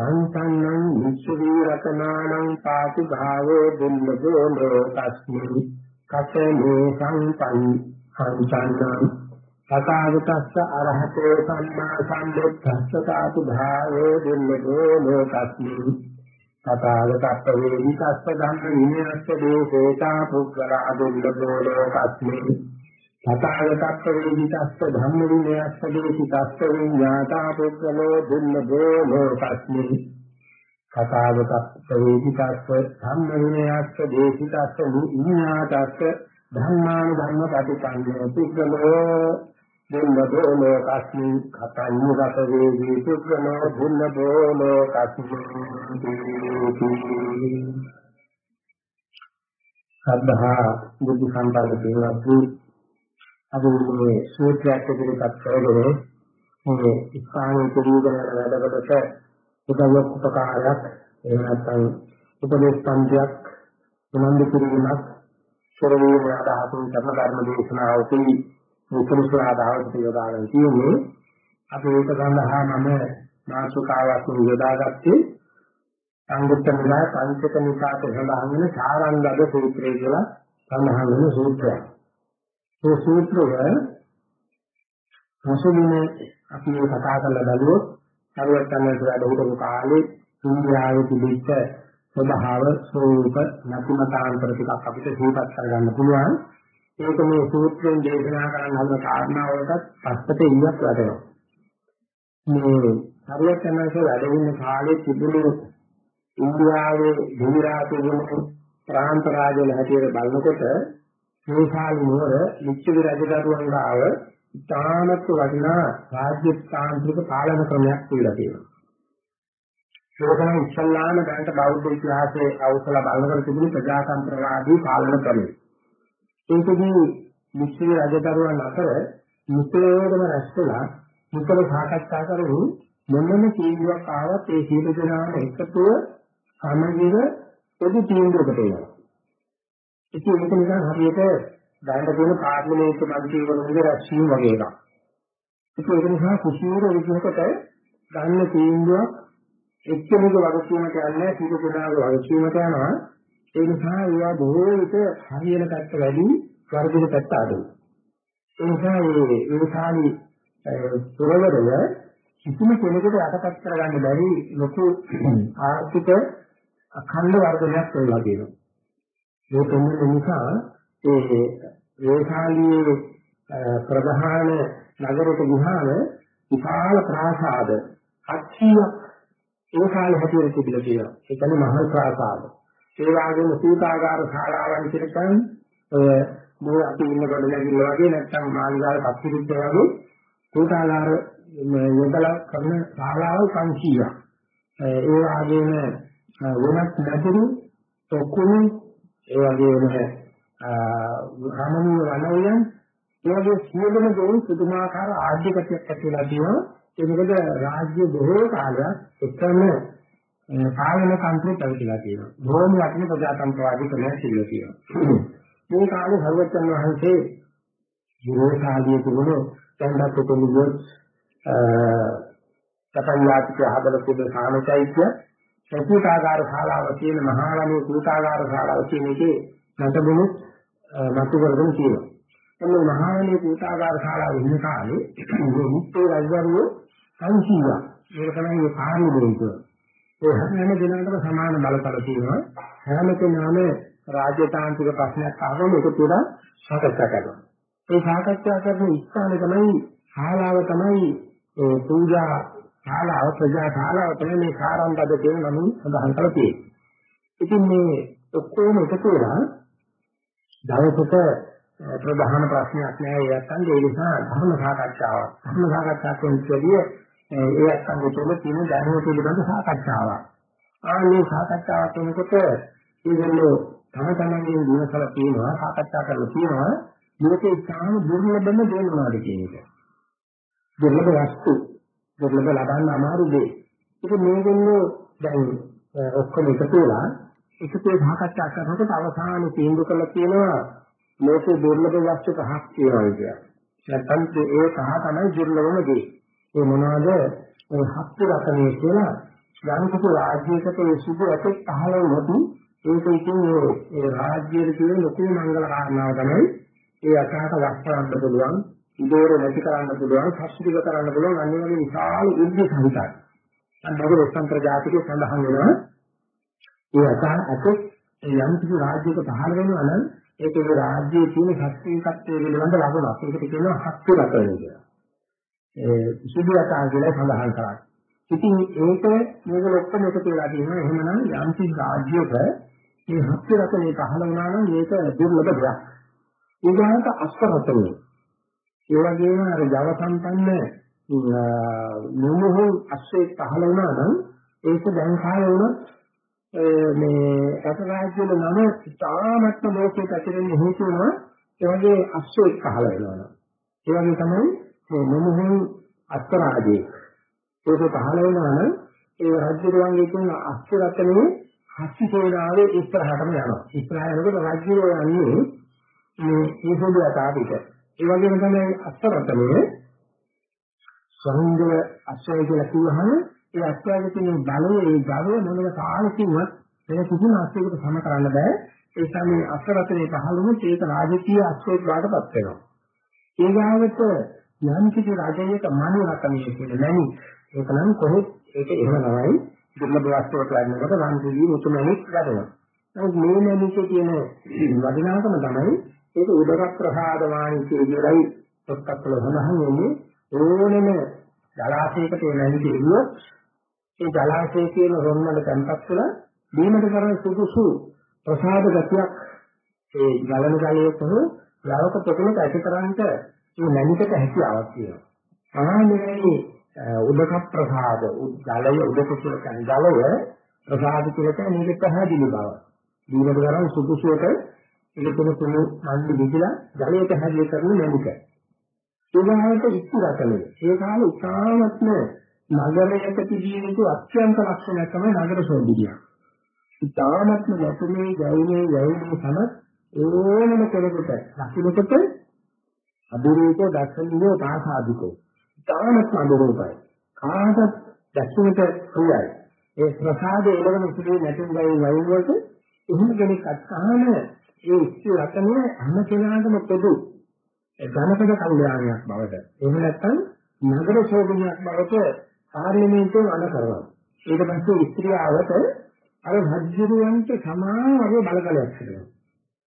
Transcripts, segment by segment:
කාන්තං විශ්වී රතනානං පාති භාවෝ දුල්ලභෝ ලෝකස්මි. කතමේ සංපං කාන්තං තථාගතස්ස අරහතෝ සම්මා සම්බුද්දස්ස කාති භාවෝ දුල්ලභෝ ලෝකස්මි. තථාගතස්ස වේදිකස්ස ධම්ම විනයස්ස දෝසේතා පුද්ගලා දුල්ලභෝ ලෝකස්මි. තථාගතස්ස වේදිතස්ස ධම්ම විනයස්ස දේශිතස්ස විඤ්ඤාතා පුද්ගලෝ දුන්නෝ ලෝකස්මි තථාගතස්ස වේදිතස්ස ධම්ම විනයස්ස දේශිතස්ස විඤ්ඤාතස්ස ධම්මාන ධම්ම පටිපන්නෝ පුද්ගලෝ දුන්නෝ ලෝකස්මි කතඤ්ඤගත වේදී පුද්ගලෝ දුන්නෝ ලෝකස්මි සද්ධා බුද්ධ සම්පන්න පින්වත්නි අද මේ සූත්‍රයක් ඉදිරිපත් කරගෙන මේ ඉස්හානයේ පිළිගන වැඩකට උදව්වක් උපකාරයක් එහෙම නැත්නම් උපදේශ සම්පයක් උනන්දු කිරීමක් සරවීම අදහසින් කරන ධර්ම දේශනාවකදී මේ කුරුසල අදහසට යොදාගෙන තියෙන්නේ අපි ඒක සඳහා මම මාසුකාවක් යොදාගත්තේ සංගුත්තර නිකාය පංචක නිකායට සඳහන් වෙන සාරංගද සූත්‍රය කියලා සඳහන් වෙන සූත්‍රයක්. ඒ සූත්‍රය පසුබිමේ අපි කතා කරලා බලුවොත් සර්වඥයන්ට වැඩ හිටපු කාලේ ඉන්දියාවේ තිබිච්ච ස්වභාව ස්වરૂප නැතිමතාන්තර ටිකක් අපිට සිහිපත් කරගන්න පුළුවන්. ඒක මේ සූත්‍රයෙන් දේශනා කරන්න හදන කාරණාවලටත් පස්සට ඉන්නත් වැඩනවා. මේ සර්වඥයන්ට වැඩ ඉන්න කාලේ තිබුණු ඉන්දියාවේ දිවිරාජුගේ ප්‍රාන්ත රාජ්‍යල හැටියට බලනකොට මේසාලි නුවර ලිච්ඡවි රජදරුවන් ගාව ඉතාමත් වටිනා රාජ්‍ය තාන්ත්‍රික පාලන ක්‍රමයක් තියලා තියෙනවා. ඒකනම් ඉස්ලාම දැනට බෞද්ධ ඉතිහාසයේ අවසල බලනකොට තිබුණු ප්‍රජාතන්ත්‍රවාදී පාලන ක්‍රමය. ඒකදී ලිච්ඡවි රජදරුවන් අතර මුතේරම රැස්වලා මුතල සාකච්ඡා කරමින් මොනම තීන්දුවක් ආවත් ඒ සියලු දෙනාම එකතුව සමගිව පොදු තීන්දුවකට එනවා. ඉතින් ඒක නිකන් හරියට දැනට තියෙන පාර්ලිමේන්තු මැදිහි වරුන්ගේ රැස්වීම වගේ එකක්. ඉතින් ඒක නිසා කුසීර විදිහකට ගන්න තීන්දුවක් එක්කෙනෙක් වගකීම කියන්නේ සීල පුදාගේ වගකීමට යනවා. ඒ නිසා ඒවා බොහෝ විට හරියන පැත්ත වැඩි වර්ධින පැත්ත අඩුයි. ඒ නිසා මේ විසාලි පුරවරය කිසිම කෙනෙකුට යටපත් කරගන්න බැරි ලොකු ආර්ථික අඛණ්ඩ වර්ධනයක් වෙලා තියෙනවා. මේ පෙන්වන නිසා ඒ වේශාලියේ ප්‍රධාන නගරයට ගිහාම විශාල ප්‍රාසාද 700ක් ඒ කාලේ හැටියට තිබිලා තියෙනවා. ඒ කියන්නේ මහල් ප්‍රාසාද. ඒ වගේම සීතාගාර ශාලාවන් කියලා කියන්නේ ඔය මේ අපි ඉන්න ගොඩනැගිල්ල වගේ නැත්නම් මාළිගාවේ පත්තිරිද්ද වගේ සීතාගාර යොදලා කරන ශාලාව 500ක්. ඒ වගේම වෙනත් නැතුණු ඔක්කොම ඒ වගේම රමණීය වනෝයන් ඒ වගේ සියලුම දේ පුදුමාකාර ආර්ථිකත්වයක් ඇති වෙලා තියෙනවා. ඒ මොකද රාජ්‍ය බොහෝ කාලයක් එකම පාලන තන්ත්‍රය පැවතිලා තියෙනවා. බොහෝම වටින ප්‍රජාතන්ත්‍රවාදී ක්‍රමයක් සිද්ධ තියෙනවා. මේ කාලේ සර්වචන් වහන්සේ විරෝධාදී තිබුණු දැන්වත් උතුම්ගොස් සපන්ලාතික හදලා තිබෙන සාමචෛත්‍ය සතුටාගාර ශාලාව කියන මහාවණේ සූතාගාර ශාලාව කියන එකේ නැතබුණු මතු කරගෙන තියෙනවා. එන්න මහාවණේ සූතාගාර ශාලාව ඉන්න කාලේ මේ මුත්තේ රජවරු 500ක්. ඒක තමයි මේ පාර්ලිමේන්තුව. ඒ හැම දිනකටම සමාන බලතල තියෙනවා. හැම කෙනාම රාජ්‍යතාන්ත්‍රික ප්‍රශ්නයක් ආවම ඒක තුන සාකච්ඡා කරනවා. ඒ සාකච්ඡා කරන ස්ථානේ තමයි ශාලාව තමයි පූජා ශාලාව ප්‍රජා ශාලාව තමයි මේ කාරණාද කියන නමින් සඳහන් කරලා තියෙන්නේ. ඉතින් මේ ඔක්කොම එකතු වෙලා දවසක ප්‍රධාන ප්‍රශ්නයක් නෑ ඒ අත්ංග ඒ නිසා ධර්ම සාකච්ඡාවක්. ධර්ම සාකච්ඡාවක් කියන්නේ ඒ අත්ංග තුළ තියෙන ධර්ම පිළිබඳ සාකච්ඡාවක්. ආන්නේ සාකච්ඡාවක් වෙනකොට ඒගොල්ලෝ තම තමන්ගේ දිනසල තියෙනවා සාකච්ඡා කරලා තියෙනවා මේකේ ඉතාම දුර්ලභම දේ මොනවද කියන එක. දුර්ලභ වස්තු දුර්ලභ ලබන්න අමාරු දේ. ඒක මේගොල්ලෝ දැන් ඔක්කොම එකතු වෙලා එකතු සාකච්ඡා කරනකොට අවසානයේ තීන්දුව කළා කියනවා මේකේ දුර්ලභ වස්තු පහක් තියෙනවා කියලා. නැත්නම් ඒ පහ තමයි දුර්ලභම දේ. ඒ මොනවද? ඒ හත්ති රතනේ කියලා යම් කිසි රාජ්‍යයකට ඒ සුදු ඇතෙක් පහළ වුණොත් ඒක ඉතින් ඒ රාජ්‍යයේ තියෙන ලොකු මංගල කාරණාව තමයි ඒ අසහට වස්තරන්න පුළුවන්, ඉදෝර නැති කරන්න පුළුවන්, සස්තික කරන්න පුළුවන් අන්නේ වගේ විශාල උද්දේ සහිතයි. අන්නෝක රොස්සන්තර ජාතිකේ සඳහන් වෙනවා. ඒ අසහ ඇතෙක් යම් කිසි රාජ්‍යයක පහළ වෙනවා නම් ඒකේ රාජ්‍යයේ තියෙන ශක්තිකත්වයේ පිළිබඳ ලකුණක්. ඒකට කියනවා හත්ති රතන කියලා. ඒ සුදු අතා කියලා සඳහන් කරා. ඉතින් ඒක මේක ඔක්කොම එකතු වෙලා තියෙනවා. එහෙමනම් යම් කිසි රාජ්‍යයක මේ හත්ති රතනේ පහළ වුණා නම් ඒක දුර්ලභ දෙයක්. ඊගාට අස්තරතනේ. ඒ වගේම අර ජව සම්පන්න නුමුහු අස්සේ පහළ වුණා නම් ඒක දැන් කාය වුණත් මේ රටරාජ්‍යවල නම ඉතාමත්ම ලෝකයේ පැතිරෙන හේතු වෙනවා ඒ වගේ අස්සෝ පහළ වෙනවා. ඒ වගේ තමයි මේ නුමුහු අස්තරාජේ. ඒක පහළ වෙනවා නම් ඒ රාජ්‍යරුවන්ගේ තියෙන අස්තරතනේ හස්ති සේනාවේ ඉස්සරහටම යනවා. ඉස්සරහ යනකොට රාජ්‍යරුව යන්නේ මේ ඒසොඩු අතාපිට. ඒ වගේම තමයි අස්තරතනේ සමුංගල අශ්වය කියලා කිව්වහම ඒ අශ්වයේ තියෙන බලය ඒ ගවය මොනම කාලෙකින්වත් වෙන කිසිම අශ්වයකට සම කරන්න බෑ. ඒ තමයි අස්තරතනේ පහළුනොත් ඒක රාජකීය අශ්වයක් බාටපත් වෙනවා. ඒ ගාවට යම් කිසි රජයක මනු රකමේ කියන නැණි ඒක නම් කොහෙත් ඒක එහෙම නමයි දුර්ලභ වස්තුවට ලැබෙනකොට රන්දිවි මුතුමැණික් ගන්නවා. නමුත් මේ නැණිකේ තියෙන වටිනාකම තමයි ඒක උදර ප්‍රසාද වාණිකේ කියලායි පොත්පත්වල සඳහන් වෙන්නේ ඕනෙම ජලාශයකට නැණික ඉරුවොත් ඒ ජලාශයේ තියෙන රොන් වල තැන්පත් වෙලා බීමට කරන සුදුසු ප්‍රසාද ගතියක් ඒ ගලන ජලයේ තෝ ලවක පොකුණට ඇතිකරන්නට මේ නැණිකට හැකියාවක් තියෙනවා. ආන්නේ උදක ප්‍රසාද ජලය උදක කියලා කියන්නේ ජලය ප්‍රසාද කියලා කියන්නේ මේක පැහැදිලි බව. දීනක කරන් සුදුසුවට ඉලකුණු තුනු මන්දි දිගලා ජලයට හැදිය කරන නැණික. ඒගාවට ඉස්සරහටනේ. ඒ කාලේ ඉතාමත්ම නගරයක තිබිය යුතු අත්‍යන්ත ලක්ෂණයක් තමයි නගර සෞන්දර්යය. ඉතාමත්ම යතුමේ ගෞනේ යෞනේ සම ඕනම කෙනෙකුට ලක්ෂණයකට අදුරේකෝ දර්ශනීය පාසාදිකෝ ඉතාමත් අඳුරයි. කාටත් දැක්වෙට ප්‍රියයි. ඒ ප්‍රසාදයේ එළවෙන ඉතිරි නැතුම් ගයි වයින් වලට එහෙම කෙනෙක් අත්හාන ඒ ඉස්ති රතනිය හැම කෙනාටම පොදු ධනකඩ කල්යාණයක් බවට. එහෙම නැත්නම් නගර ශෝභනයක් බවට පාර්ලිමේන්තුව අන කරනවා. ඊට පස්සේ ස්ත්‍රියවට අර රජුරවන්ට සමාන වගේ බලකලයක් තිබෙනවා.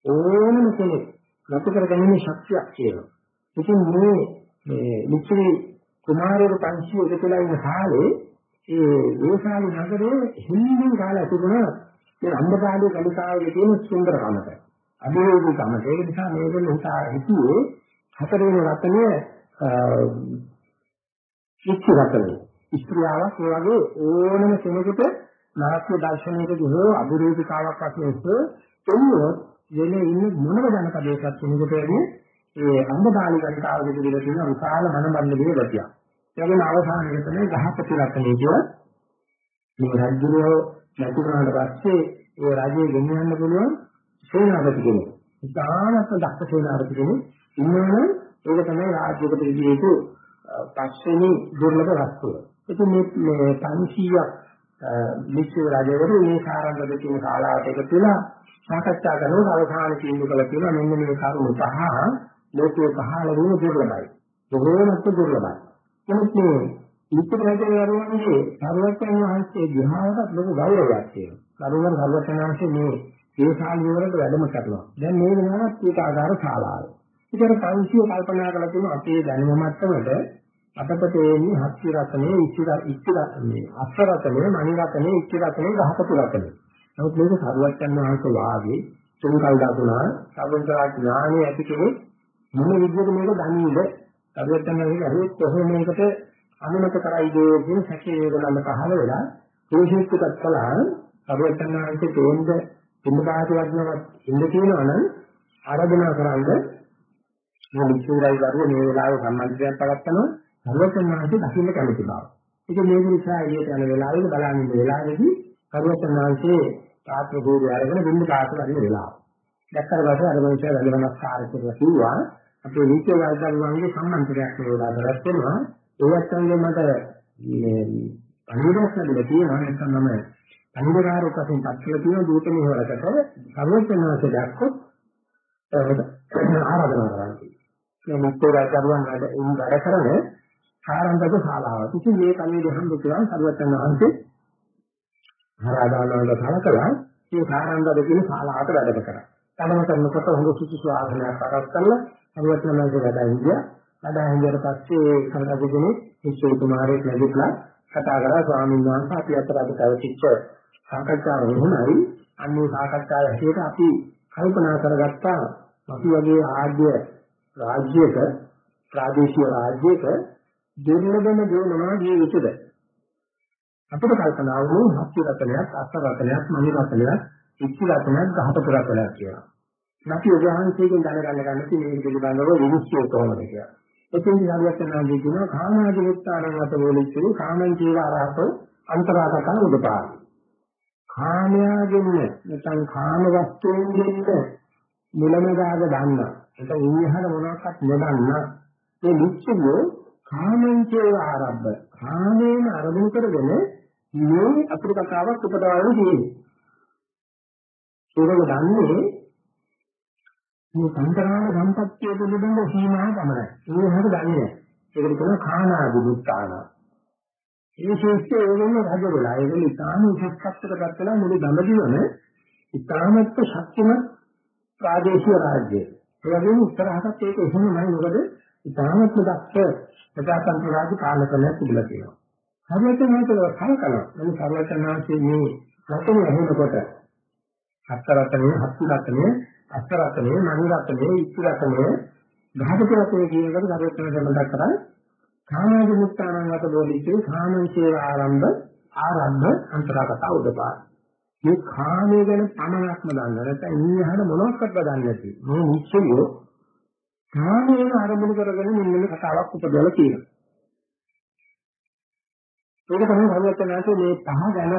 ඕනම කෙනෙක් ගත කරගැනීමේ ශක්තියක් තියෙනවා. ඉතින් මේ මේ මිත්‍රි කුමාරවරු 500 එකතුලා ඉන්න කාලේ ඒ වේසාලි නගරයේ හින්දින් කාලේ තිබුණා මේ අම්බපාලේ කලිකාවේ තියෙන සුන්දරකමට. අභිවෘද්ධිකම. ඒක නිසා මේගොල්ලෝ හිතා හිතුවේ හතරවෙනි රත්නය ඉච්ඡ රත්නය. ස්ත්‍රියාවක් ඒ වගේ ඕනම කෙනෙකුට නාට්‍ය දර්ශනයකදී හෝ අභිවෘද්ධිකාවක් වශයෙන් තොන්නොත් යෙලේ ඉන්න මොනම ජනපදයකට කෙනෙකුට වැඩි ඒ අංගදාලි කතාවකදී විතර තියෙන විශාල මනබන්ධයේ ගතියක්. ඒ වගේම අවසානයේ තමයි ගහපති රත්නේ කිය මේ රජුරෝ නැතුණාට පස්සේ ඒ රජයේ ගෙනියන්න පුළුවන් සේනාපති කෙනෙක්. ඉතාමත් දක්ෂ සේනාපති කෙනෙක් ඉන්නවනම් ඒක තමයි රාජ්‍යයකට ඉදිරි යුතු පස්වෙනි දුර්ලභ වස්තුව. ඉතින් මේ 500ක් මිශ්‍ර රජවරු මේ සාරංගද කියන කාලාවට එකතු වෙලා සාකච්ඡා කරනකොට අවසාන තීන්දුව කළ තියෙනවා මෙන්න මේ කරුණු පහ ලෝකයේ පහළ වුණු දුර්ලභයි. බොහෝමත්ම දුර්ලභයි. නමුත් මේ නිත්‍ය ප්‍රජාවරුන්ගේ සර්වඥ වහන්සේ ග්‍රහණයට ලොකු ගෞරවයක් තියෙනවා. කරුණන් සර්වඥ වහන්සේ මේ දේශාලිය වලට වැඩම කරනවා. දැන් මේ වෙනවත් ඒක ආකාර ශාලාව. ඒකට පංචිය කල්පනා කරලා තියෙන අපේ දැනුම මට්ටමට අපට තේන්නේ හත්ති රතනේ ඉච්ඡ ඉච්ඡ මේ අස්ස රතනේ මණි රතනේ ඉච්ඡ රතනේ ගහපතු රතනේ. නමුත් මේක සර්වඥ වහන්සේ වාගේ තුන් කල් දාතුනා සර්වඥ ඥානෙ ඇති කෙනෙක් මොන විදිහට මේක දන්නේද? අරවැත්තන්නේ හරි කොහොම මේකට අනුමත කරයිද කියන සැකේ වේදනම පහළ වෙලා පුරුෂිකත් කළා අරවැත්තන්නේ තේන්ද පින්බාට වදිනවත් ඉන්න කියනවා නම් ආරාධනා කරන්නේ මේ විචුරයි දරුවෝ මේ වෙලාවේ සම්බන්ධයක් පවත්නවා සර්වඥාන්සේ දකින්න කැමති බව. ඒක මේ නිසා එළියට යන වෙලාවෙක බලන්න ඉන්න වෙලාවේදී සර්වඥාන්සේ තාත්‍ර ගෝරු අරගෙන බින්ද කාට වදින වෙලාව. දැක්කට පස්සේ අර මොකද වැලවනස්කාර කියලා කිව්වා අපේ විචේ වර්ගයන්ගේ සම්බන්ධයක් වේලා කරත් වෙනවා. ඒවත් සංගේ මට මේ පණිවිඩයක් ලැබිලා තියෙනවා නැත්නම් මම පණිවිඩකාරයෙක් වශයෙන් පත්කල තියෙන දූත මෙහෙවරකට සර්වඥාන්සේ දැක්කොත් ආරාධනා කරන්නේ. මේ මුක්තේ රාජරුවන් වැඩ ඒ වැඩ කරන ආරම්භක ශාලාව. ඉතින් මේ කණේ දෙහම් දුකයන් සර්වඥාන්සේ ආරාධනාවකට කලකලා මේ ආරම්භක කියන ශාලාවට වැඩම කරා. තමන කරනකොට හොඳ සුසුසු ආසනයක් අරස් කරලා සර්වඥාන්සේ වැඩ හිටියා. වැඩ හිටියට පස්සේ කලකගෙන විශ්ව කුමාරයෙක් ලැබිලා කතා කරා ස්වාමීන් වහන්සේ අපි අතර අද පැවතිච්ච සාකච්ඡාව වෙනයි අන්නේ සාකච්ඡාව ඇහියට අපි කල්පනා කරගත්තා අපි වගේ ආද්‍ය රාජ්‍යයක ප්‍රාදේශීය රාජ්‍යයක දුර්ලභම දේ මොනවද ජීවිතද අපිට කල්පනා වුණේ හත්ති රතනයක් අස්ස රතනයක් මණි රතනයක් ඉච්චි රතනයක් ගහපත රතනයක් කියලා. අපි උගහන්සේගෙන් දැනගන්න ගන්න තියෙන පිළිබඳව විනිශ්චය කොහොමද කියලා. එතෙන් දිහාවචනාදී කියන කාමාදී මුත්තාරං අත වලිච්චු කාමං ජීව ආරහතෝ අන්තරාගතන උදපාරි. කාමයාගෙන් නැත්නම් කාම වස්තුන්ගෙන් මුලමදාග දන්න. ඒක ඉන්නහර මොනවාක්වත් නොදන්න. මේ නිච්චය කාමං ජීව ආරම්භ. කාමයෙන් අරමුණු කරගෙන මේ අපිට කතාවක් උපදවන්න තියෙන්නේ. ඒක දන්නේ මේ සංතරාණ සම්පත්තිය පිළිබඳ සීමා තමයි. ඒක හරියට දන්නේ නැහැ. ඒකට කියනවා කානාදි දුක්ඛාන. ඒ ශේෂ්ඨය ඒගොල්ලෝ රජ වෙලා ඒගොල්ලෝ ඉතාම උසස්කත්තට ගත්තලා මුළු දඹදිවම ඉතාමත් ශක්තිමත් ප්‍රාදේශීය රාජ්‍යය. ඒ වගේම උත්තරහටත් ඒක එහෙමයි මොකද ඉතාමත් දක්ෂ ප්‍රජාතන්ත්‍ර රාජ්‍ය පාලන කරලා තිබුණා කියනවා. හරියට මේක කලකලා. නමුත් සර්වචනාංශයේ මේ රටේ ඇහෙනකොට හතරතනේ හත්තු රටනේ අස්තරතනේ මනිරතනේ ඉච්ඡරතනේ ගහපති රතනේ කියන එකට සර්වඥ සම්බන්ධ කරා කාමාදී මුක්තානං වත බෝධිචේ කාමංචේ ආරම්භ ආරම්භ අන්තරාගත උදපාද මේ කාමයේ ගැන පමණක්ම දන්න නැත්නම් ඉන්නහන මොනවත්වත් දන්නේ නැති. මේ නිශ්චයෝ කාමයෙන් ආරම්භ කරගෙන මෙන්න කතාවක් උපදවලා තියෙනවා. ඒක තමයි සර්වඥාන්සේ මේ පහ ගැන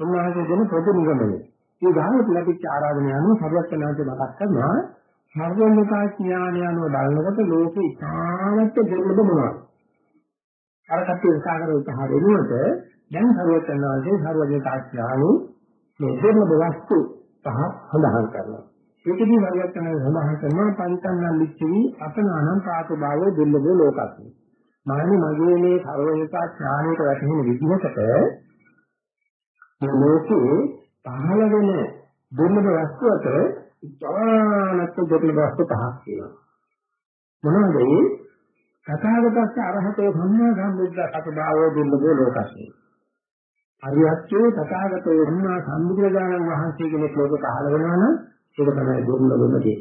උන්වහන්සේ දෙන පොදු නිගමනය. මේ ගාමට ලැබිච්ච ආරාධනය අනුව සර්වඥාන්සේ මතක් කරනවා සර්වඥතා ඥානය අනුව බලනකොට ලෝකෙ ඉතාමත් දුර්ලභ මොනවද? අර කට්ටිය උසාකර උත්සාහ වෙනුවට දැන් සර්වඥාන්සේ සර්වඥතා ඥානු මේ දුර්ලභ වස්තු පහ සඳහන් කරනවා. ඒකදී සර්වඥාන්සේ සඳහන් කරනවා පංචන්නන් ලිච්ඡවි අතනානම් පාතභාවෝ දුර්ලභ ලෝකස්මි. මානි මගේ මේ සර්වඥතා ඥානයට වැටෙන විදිහකට මේ ලෝකේ පහළ වෙන දුර්ලභ වස්තු අතර ඉතාමත් දුර්ලභ වස්තු පහක් තියෙනවා. මොනවද ඒ? තථාගතස්ස අරහතෝ සම්මා සම්බුද්ධ සතභාවෝ දුර්ලභ ලෝකස්මි. අරියත්‍යෝ තථාගතෝ සම්මා සම්බුදුරජාණන් වහන්සේ කෙනෙක් ලෝක පහළ වෙනවා නම් ඒක තමයි දුර්ලභම දේ.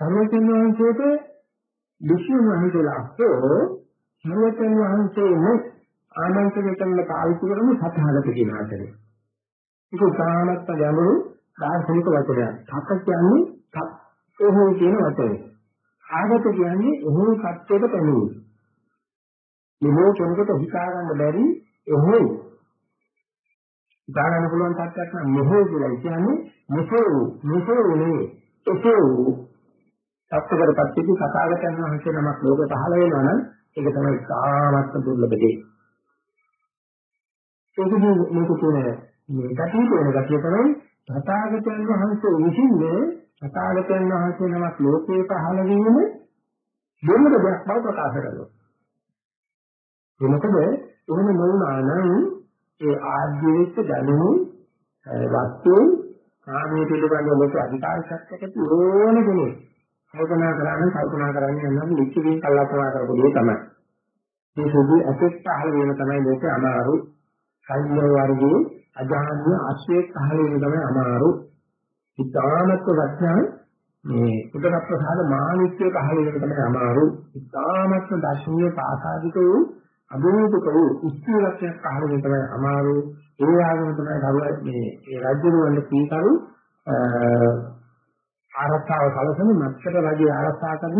සර්වඥ වහන්සේට විශ්ව මහිතලා අස්සෝ සර්වඥ වහන්සේම ආමන්ත්‍රණය කරන පාවිච්චි කරන සතහලක කියන අතරේ. ඒක උසානත්ත ගැඹුරු දාර්ශනික වචනයක්. සත කියන්නේ සත් එහෙම කියන වචනය. ආගත කියන්නේ එහෙම සත්‍යයට පැමිණීම. මේ කෙනෙකුට හිතා ගන්න බැරි එහෙම හිතා ගන්න පුළුවන් තත්ත්වයක් නම් මොහොත කියලා කියන්නේ මොසෝ මොසෝ නේ ඔසෝ සත්‍යකරපත් පිටි කතාගතයන් වහන්සේ නමක් ලෝක පහළ වෙනවා නම් ඒක තමයි සාමත්ම දුර්ලභ දෙයක්. ඒකදී මේක කියන මේ ගැටීම වෙන ගැටිය තමයි තථාගතයන් වහන්සේ විසින්නේ තථාගතයන් වහන්සේ නමක් ලෝකේ පහළ වීම දෙන්නද දෙයක් බව ප්‍රකාශ කරනවා. ඒ මොකද එහෙම නොවුනා නම් ඒ ආධ්‍යාත්මික දැනුම වස්තු කාමයේ පිළිබඳව ලෝක අධිකාරයක් ඇති ඕන කෙනෙක් කල්පනා කරන්නේ කල්පනා කරන්නේ නම් ලිච්ඡවින් කල්පනා කරපු දේ තමයි. මේ සුදු ඇසෙත් පහළ වීම තමයි ලෝකේ අමාරු කල්ය වර්ගයේ අජානීය ආශ්‍රේත පහළ වෙන තමයි අමාරු. ඉතාමත්ව වචන මේ උදක ප්‍රසාද මානිත්‍ය පහළ වෙන තමයි අමාරු. ඉතාමත්ව දර්ශනීය පාසාදික වූ අභිනේතක වූ ඉස්තිරත්වයක් අහගෙන තමයි අමාරු ඒ ආගම තමයි කරුවා මේ ඒ රාජ්‍ය වල කීකරු ආරක්ෂාව සැලසෙන මත්තර රජය ආරක්ෂා කරන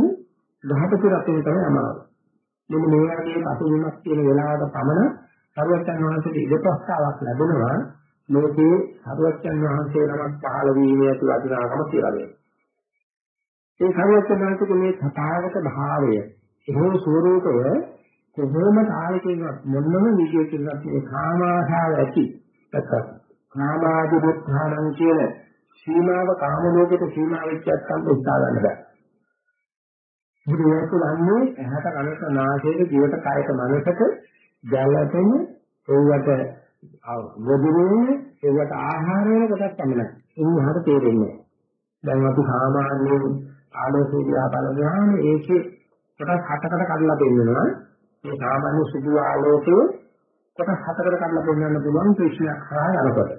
ගහපති රටේ තමයි අමාරු. මෙන්න මේ වගේ අසුබිමක් තියෙන වෙලාවට පමණ සර්වඥාන් වහන්සේට ඉඩ ප්‍රස්තාවක් ලැබෙනවා මේකේ සර්වඥාන් වහන්සේ නමක් පහළ වීමේ ඇති වටිනාකම කියලා දෙනවා. ඒ සර්වඥාන් වහන්සේගේ මේ තථාගත භාවය එහෙම ස්වરૂපය කොහොම කාලයකින්වත් මොනම විදියකින්වත් මේ කාමාශාව ඇති නැත්නම් කාමාදී බුද්ධාණන් කියන සීමාව කාම ලෝකෙට සීමා වෙච්ච නැත්නම් උත්සාහ ගන්න බෑ. බුදුරජාණන් වහන්සේ ඇහැට කනට නාසයට දිවට කයට මනසට ජලයෙන් ඒවට ගොදුරුනේ ඒවට ආහාර වෙන කොටස් තමයි. ඉන්නහට තේරෙන්නේ. දැන් අපි සාමාන්‍යයෙන් ආලෝකය දිහා බලනවාම ඒකේ කොටස් හතකට කඩලා දෙන්නවා. මේ සාමාන්‍ය සුදු ආලෝකයේ කොටස් හතකට කඩලා දෙන්නන්න පුළුවන් ක්‍රිෂ්ණයක් කරා යනකොට.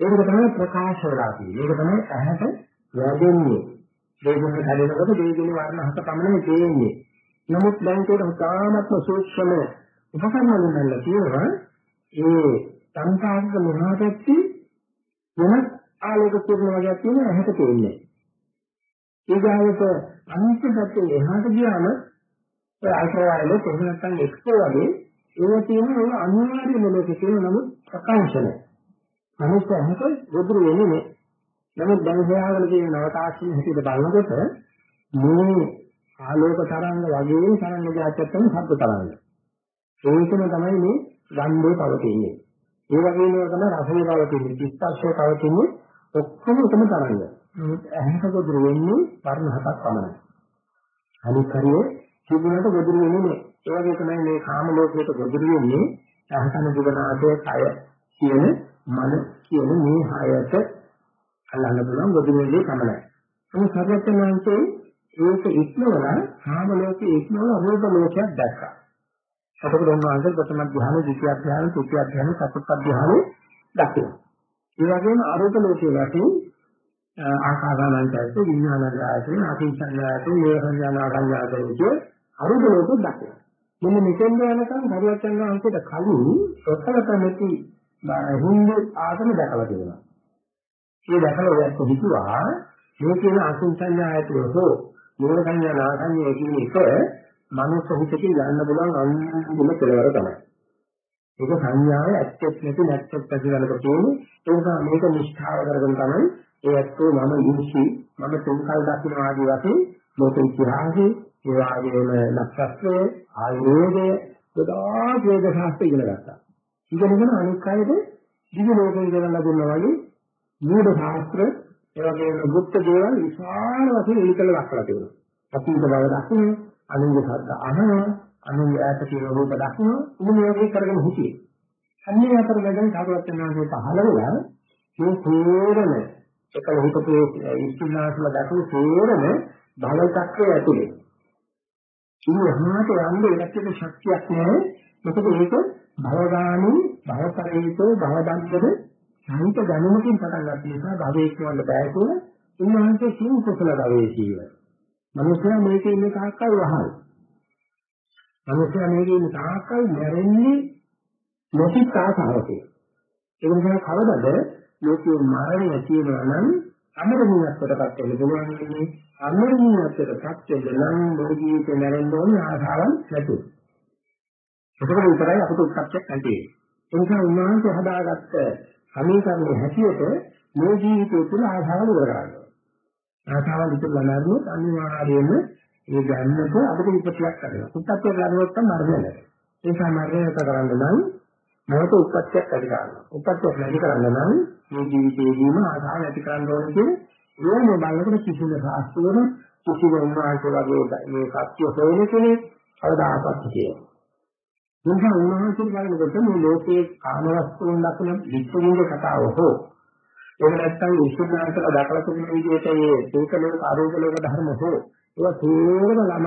ඒක තමයි ප්‍රකාශ වෙලා තියෙන්නේ. ඒක තමයි ඇහැට වැදෙන්නේ. දෙගුණ කඩනකොට දෙගුණ වර්ණ හත පමණයි තියෙන්නේ. නමුත් දැන් ඒක උදාමත්ම සූක්ෂම උපකරණ වලින් තියෙනවා. ඒ සංකාරික මොනවාදැත්ති වෙනත් ආලෝක කිරණ වගේ තියෙන ඇහැට තේන්නේ. ඊගාවට අනිත් පැත්තේ එහාට ගියාම ඒ අල්ට්‍රාවයලට් එහෙම නැත්නම් එක්ස්රේ වගේ ඒවා තියෙන ඒ අනිවාර්යම ලෝකේ තියෙන නමුත් ප්‍රකාශන. නමුත් එහෙට ගොදුරු වෙන්නේ නෑ. නමුත් දැන් හොයාගෙන තියෙන නව තාක්ෂණ හැටියට බලනකොට මේ ආලෝක තරංග වගේ තරංග જાතියක් තමයි ශබ්ද තරංග. ඒකම තමයි මේ ගන්ධේ පවතින්නේ. ඒ වගේම තමයි රසයේ පවතින්නේ, ස්පර්ශයේ පවතින්නේ ඔක්කොම එකම තරංග. ඇහැට ගොදුරු වෙන්නේ වර්ණ හතක් පමණයි. අනිත් හරියේ තිබුණට ගොදුරු වෙන්නේ නෑ. ඒ වගේ තමයි මේ කාම ලෝකයට ගොදුරු වෙන්නේ අහසන දිවනාදයේ කය කියන මන කියන මේ හයට අල්ලන්න පුළුවන් ගොදුරු වෙන්නේ තමයි. ඒ සර්වඥාන්සේ ඒක ඉක්මවලා කාම ලෝකයේ ඉක්මවලා රූප ලෝකයක් දැක්කා. එතකොට උන්වහන්සේ ප්‍රථම ධ්‍යාන, ද්විතිය ධ්‍යාන, තෘතිය ධ්‍යාන, චතුර්ථ ධ්‍යාන දක්වනවා. ඒ වගේම අරූප ලෝකයේ වශයෙන් ආකාසානංචයත විඥානජායතේ අතිසංඥායතේ නේසංඥානාගඤ්ඤාතේ අරුද ලෝකෙ දකිනවා. මෙන්න මෙතෙන් යනකම් හරියටම අංකයට කලින් ඔතන කැමති හින්දු ආගම දැකලා තියෙනවා. ඒ දැකලා ඔයත් හිතුවා මේ කියන අසුංසඤ්ඤායතේ හෝ මූල සංඥා නාසඤ්ඤා කියන එක මනුස්ස හිතකින් ගන්න පුළුවන් අන්තිම කෙලවර තමයි. ඒක සංඥාවේ ඇත්තෙත් නැති නැත්තෙත් ප්‍රතිවලක තියෙන්නේ ඒ නිසා මේක නිෂ්ඨාව කරගෙන තමයි ඒ ඇත්තෝ මම ඉන්සි මම තුන්කල් දකින්න ආදී වශයෙන් ලෝක ඉතිහාසයේ ඒ වගේම නක්ෂත්‍රය, ආයුර්වේදය, ගොඩාක් වේද ශාස්ත්‍ර ඉගෙන ගත්තා. ඉගෙනගෙන අනික් අයට දිවි ලෝකෙ ඉගෙන ලැබුණා වගේ මූල ශාස්ත්‍ර, ඒ වගේම ගුප්ත දේවල් විශාල වශයෙන් ඉලිකල දක්වලා තිබුණා. අතීත බව දක්වන, අනුන්ගේ ශබ්ද අහන, අනුන්ගේ ඈත තියෙන රූප දක්වන, මේ වගේ කරගෙන හිටියේ. අන්නේ අතර වැඩන් කාටවත් යනවාගේ පහළ වෙලා මේ තේරම එකල හිතේ ඉස්තුනාසල දක්වන තේරම බල චක්‍රය ඇතුලේ ඉන්නහාට යන්නේ ඉලක්කක ශක්තියක් නෑ. මොකද ඒක භවගාමී, භවපරිහිතෝ, භවදන්තද සහිත දැනුමකින් පටන් ගන්න නිසා භවයේ කියවන්න බෑ කියලා උන්වහන්සේ සිං කුසල භවයේ කියව. මනුස්සයා මේකේ ඉන්න තාක්කල් වහල්. මනුස්සයා මේකේ ඉන්න තාක්කල් මැරෙන්නේ නොසිත ආසාවකේ. ඒ නිසා කවදද ලෝකයේ මරණය තියෙනවා නම් අමරණීයත්වයටපත් වෙන්න පුළුවන් ඉන්නේ අමරණීයත්වයටපත් වෙන්න නම් මේ ජීවිතේ නැරෙන්න ඕනේ ආසාවන් නැතුව. ඒක විතරයි අපිට උත්පත්තියක් නැති වෙන්නේ. ඒ නිසා උන්වහන්සේ හදාගත්ත සමීකරණයේ හැටියට මේ ජීවිතය තුළ ආසාවල් ඉවර කරගන්නවා. ආසාවල් ඉතුරු නැරුණොත් අනිවාර්යයෙන්ම ඒ ගන්නට අපිට විපත්තියක් කරනවා. උත්පත්තියක් ලැබුණොත් තමයි මරණය ලැබෙන්නේ. ඒ නිසා මරණය කරගන්න නම් නැවත උත්පත්තියක් ඇති කරගන්න. උත්පත්තියක් නැති කරන්න නම් මේ ජීවිතයේදීම ආසාව ඇති කරන්න ඕනේ කියන ඕනේ බලනකොට කිසිම ශාස්ත්‍රවල කිසිම උන්වහන්සේ වගේ මේ සත්‍ය හොයන කෙනෙක් අවදාපත් කියනවා. නිසා උන්වහන්සේ බලනකොට මේ ලෝකයේ කාමවස්තුන් දක්වන විශ්වවින්ද කතාව හෝ එහෙම නැත්නම් විශ්වඥානතල දක්වලා තිබෙන විදිහට මේ ඒක ලෝක ආරෝප ලෝක ධර්ම හෝ ඒවා තේරම ළම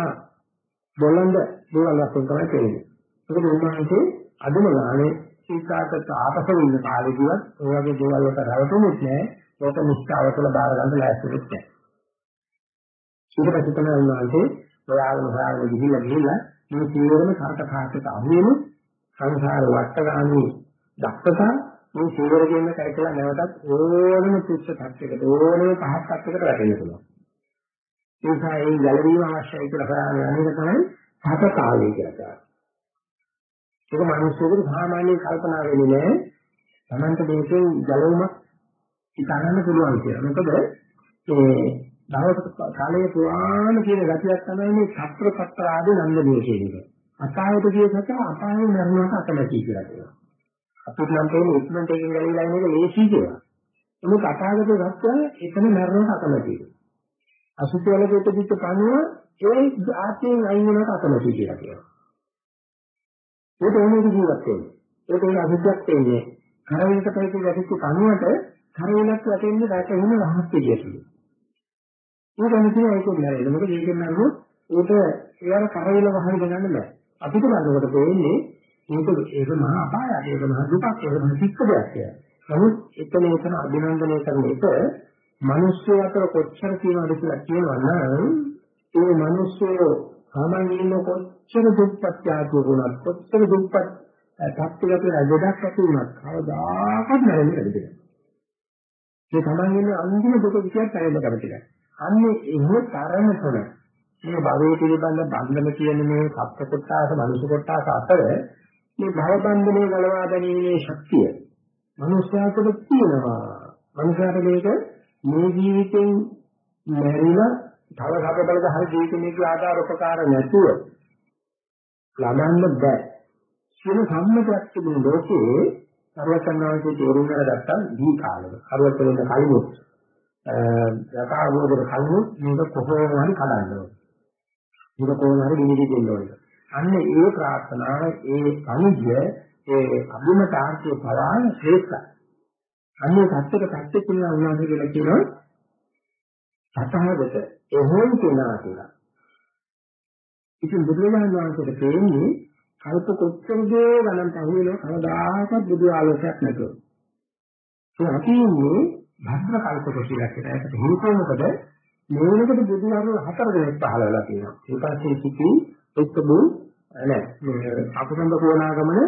බොළඳ දේවල් වශයෙන් තමයි තේරෙන්නේ. ඒකද උන්වහන්සේ අදම ගානේ සීකාකට ආපසු ඉන්න කාලේදීවත් ඔය වගේ දේවල් වලට රැවටුනොත් නෑ ඒක නිස්සාව තුළ බාර ගන්න ලෑස්තිෙත් නෑ ඊට පස්සේ තමයි උන්වහන්සේ හොයාගෙන හොයාගෙන ගිහිල්ලා ගිහිල්ලා මේ සියරම කරට කාටට අහුවෙන සංසාර වට්ටගාමී දක්ෂතා මේ සියර කියන කරකලා නැවතත් ඕනම තුච්ච තත්යකට ඕනම පහක් තත්යකට වැටෙන්න පුළුවන්. ඒ නිසා ඒ ගැළවීම අවශ්‍යයි කියලා කරන්නේ අනික තමයි සත කාලය කියලා කියන්නේ. ඒක මිනිස්සුන්ට සාමාන්‍ය කල්පනා වෙන්නේ නැහැ. Tamanta මේකෙන් ගැලවීමක් හිතන්න පුළුවන් කියලා. මොකද ඒ දවසක කාලයේ පුරාණ කියන ගතියක් තමයි මේ සත්‍ර සත්‍ර ආදී නන්දනීය කියන එක. අපායට ගිය සත අපායේ මරණයට අකමැති කියලා කියනවා. අපිට නම් තේරෙන්නේ ඉක්මනට එකකින් ගලවිලා ඉන්න එක ලේසි කියලා. මොකද අපාගත සත්‍ය එතන මරණයට අකමැති. අසුතවලට උපදිච්ච කණුව ඒ ආත්මයෙන් අයින් වෙනවට අකමැති කියලා කියනවා. ඒක ඕනෙක ජීවත් වෙන්නේ. ඒක ඒ අසුතයක් වෙන්නේ. කරවිලට පයිති ගැටිච්ච කණුවට කරවිලක් වැටෙන්නේ රැකෙන්න රහස් විදියට. ඒක නැතිව ඒක නෑරෙන්න. මොකද ඒකෙන් නරුවොත් ඒක ඒවල කරවිල වහන්න ගන්න බෑ. අපිට බලනකොට වෙන්නේ මේක ඒක මහා අපායක්. ඒක මහා දුකක්. ඒක මහා සික්ක දෙයක් කියලා. නමුත් එතන එතන අභිනන්දනය කරන එක මිනිස්සු අතර කොච්චර තියෙනවද කියලා කියනවා නම් ඒ මිනිස්සු සාමාන්‍යයෙන් කොච්චර දුක්පත් යාතු වුණත් කොච්චර දුක්පත් තාක්ෂික ගොඩක් ඇති වුණත් කවදාකවත් නැරෙන්නේ නැහැ. ඒ තමයි අන්තිම දුක විදියට පැහැදිලි කරගන්න. අන්නේ එහෙ තරමටම මේ භවයේ පිළිබඳ බන්ධන කියන මේ සත්‍ය කොටස මනුෂ්‍ය කොටස අතර මේ භව බන්ධනේ ගලවා ගැනීමේ ශක්තිය මනුෂ්‍යයාට තියෙනවා. මනුෂ්‍යයාට මේක මේ ජීවිතෙන් මැරිලා තව සැපබලද හරි ජීවිතේ ආධාර උපකාර නැතුව ලබන්න බෑ. සියල සම්මතයක් තිබුණු ලෝකේ සර්වචන්නාංශයේ තේරුම් ගත්තා දී කාලෙක. සර්වචන්නෙන් කලිමුත් යථාභූතර කලින් මේක කොහොම හරි කඩන්න ඕනේ. මේක කොහොම හරි නිමිති දෙන්න ඕනේ. අන්න ඒ ප්‍රාර්ථනාව ඒ කණිජය ඒ අභිමතාර්ථය පවාන ශ්‍රේෂ්ඨයි. අන්නේ සත්‍යක සත්‍ය කියන උන්වහන්සේ කියලා කියනවා සතහගත එහෙම කෙනා කියලා. ඉතින් බුදුරජාණන් වහන්සේට තේරෙන්නේ කල්ප කොච්චර දේ ගණන් පහුවෙන කවදාකවත් බුදු ආලෝකයක් නැතුව. ඒ අපි ඉන්නේ භද්‍ර කල්පක කියලා කියන එකට හේතුව මොකද? මේනකට බුදුහාමුදුරු හතර දෙනෙක් පහළ වෙලා තියෙනවා. ඒ පස්සේ සිටි එක්කබු නෑ මේ අකුසම්බ කෝණාගමන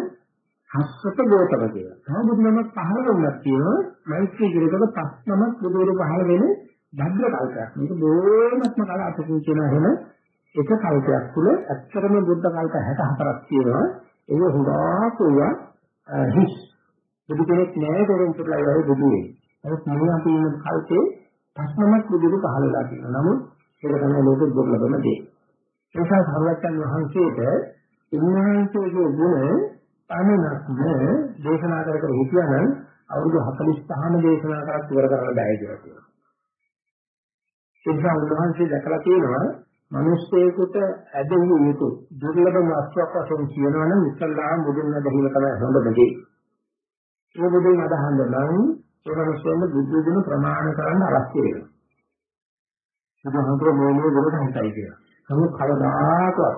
හස්සත ගෝතම කියලා. තව බුදුනමක් පහළ වුණා තියෙනවා. මෛත්‍රී කිරේකට පස් නමක් බුදුවරු පහළ වෙන භද්‍ර කල්පයක්. මේක බොහොමත්ම කලාතුරකින් කියන හැම එක කල්පයක් තුළ ඇත්තටම බුද්ධ කල්ප 64ක් තියෙනවා. ඒක හුඟා කෝවා හිස් බුදු කෙනෙක් නෑ තොරන් පුරලා ඒ බුදු වෙන්නේ. නමුත් මේ අපි ඉන්න කල්පේ ප්‍රශ්නමක් විදිහට පහළ වෙලා තියෙනවා. නමුත් ඒක තමයි ලෝකෙ දුර්ලභම දේ. ඒ නිසා සර්වඥන් වහන්සේට උන්වහන්සේගේ ගුණ පමණක්ම දේශනා කර කර හිටියනම් අවුරුදු 45ම දේශනා කරත් ඉවර කරන්න බෑ කියලා කියනවා. ඒ නිසා උන්වහන්සේ දැකලා තියෙනවා මිනිස්සෙකුට ඇදහිය යුතු දුර්ලභම වස්තුවක් වශයෙන් කියනවනම් ඉස්සල්ලාම බුදුන් වහන්සේ තමයි හොඳ දෙයක්. ඒ බුදුන් අදහන්න නම් ඒ මිනිස්සුන්ව බුද්ධ ගුණ ප්‍රමාණ කරන්න අවශ්‍ය වෙනවා. බුදුහාමුදුර මොනේ ගුණ හිතයි කියලා. නමුත් කවදාකවත්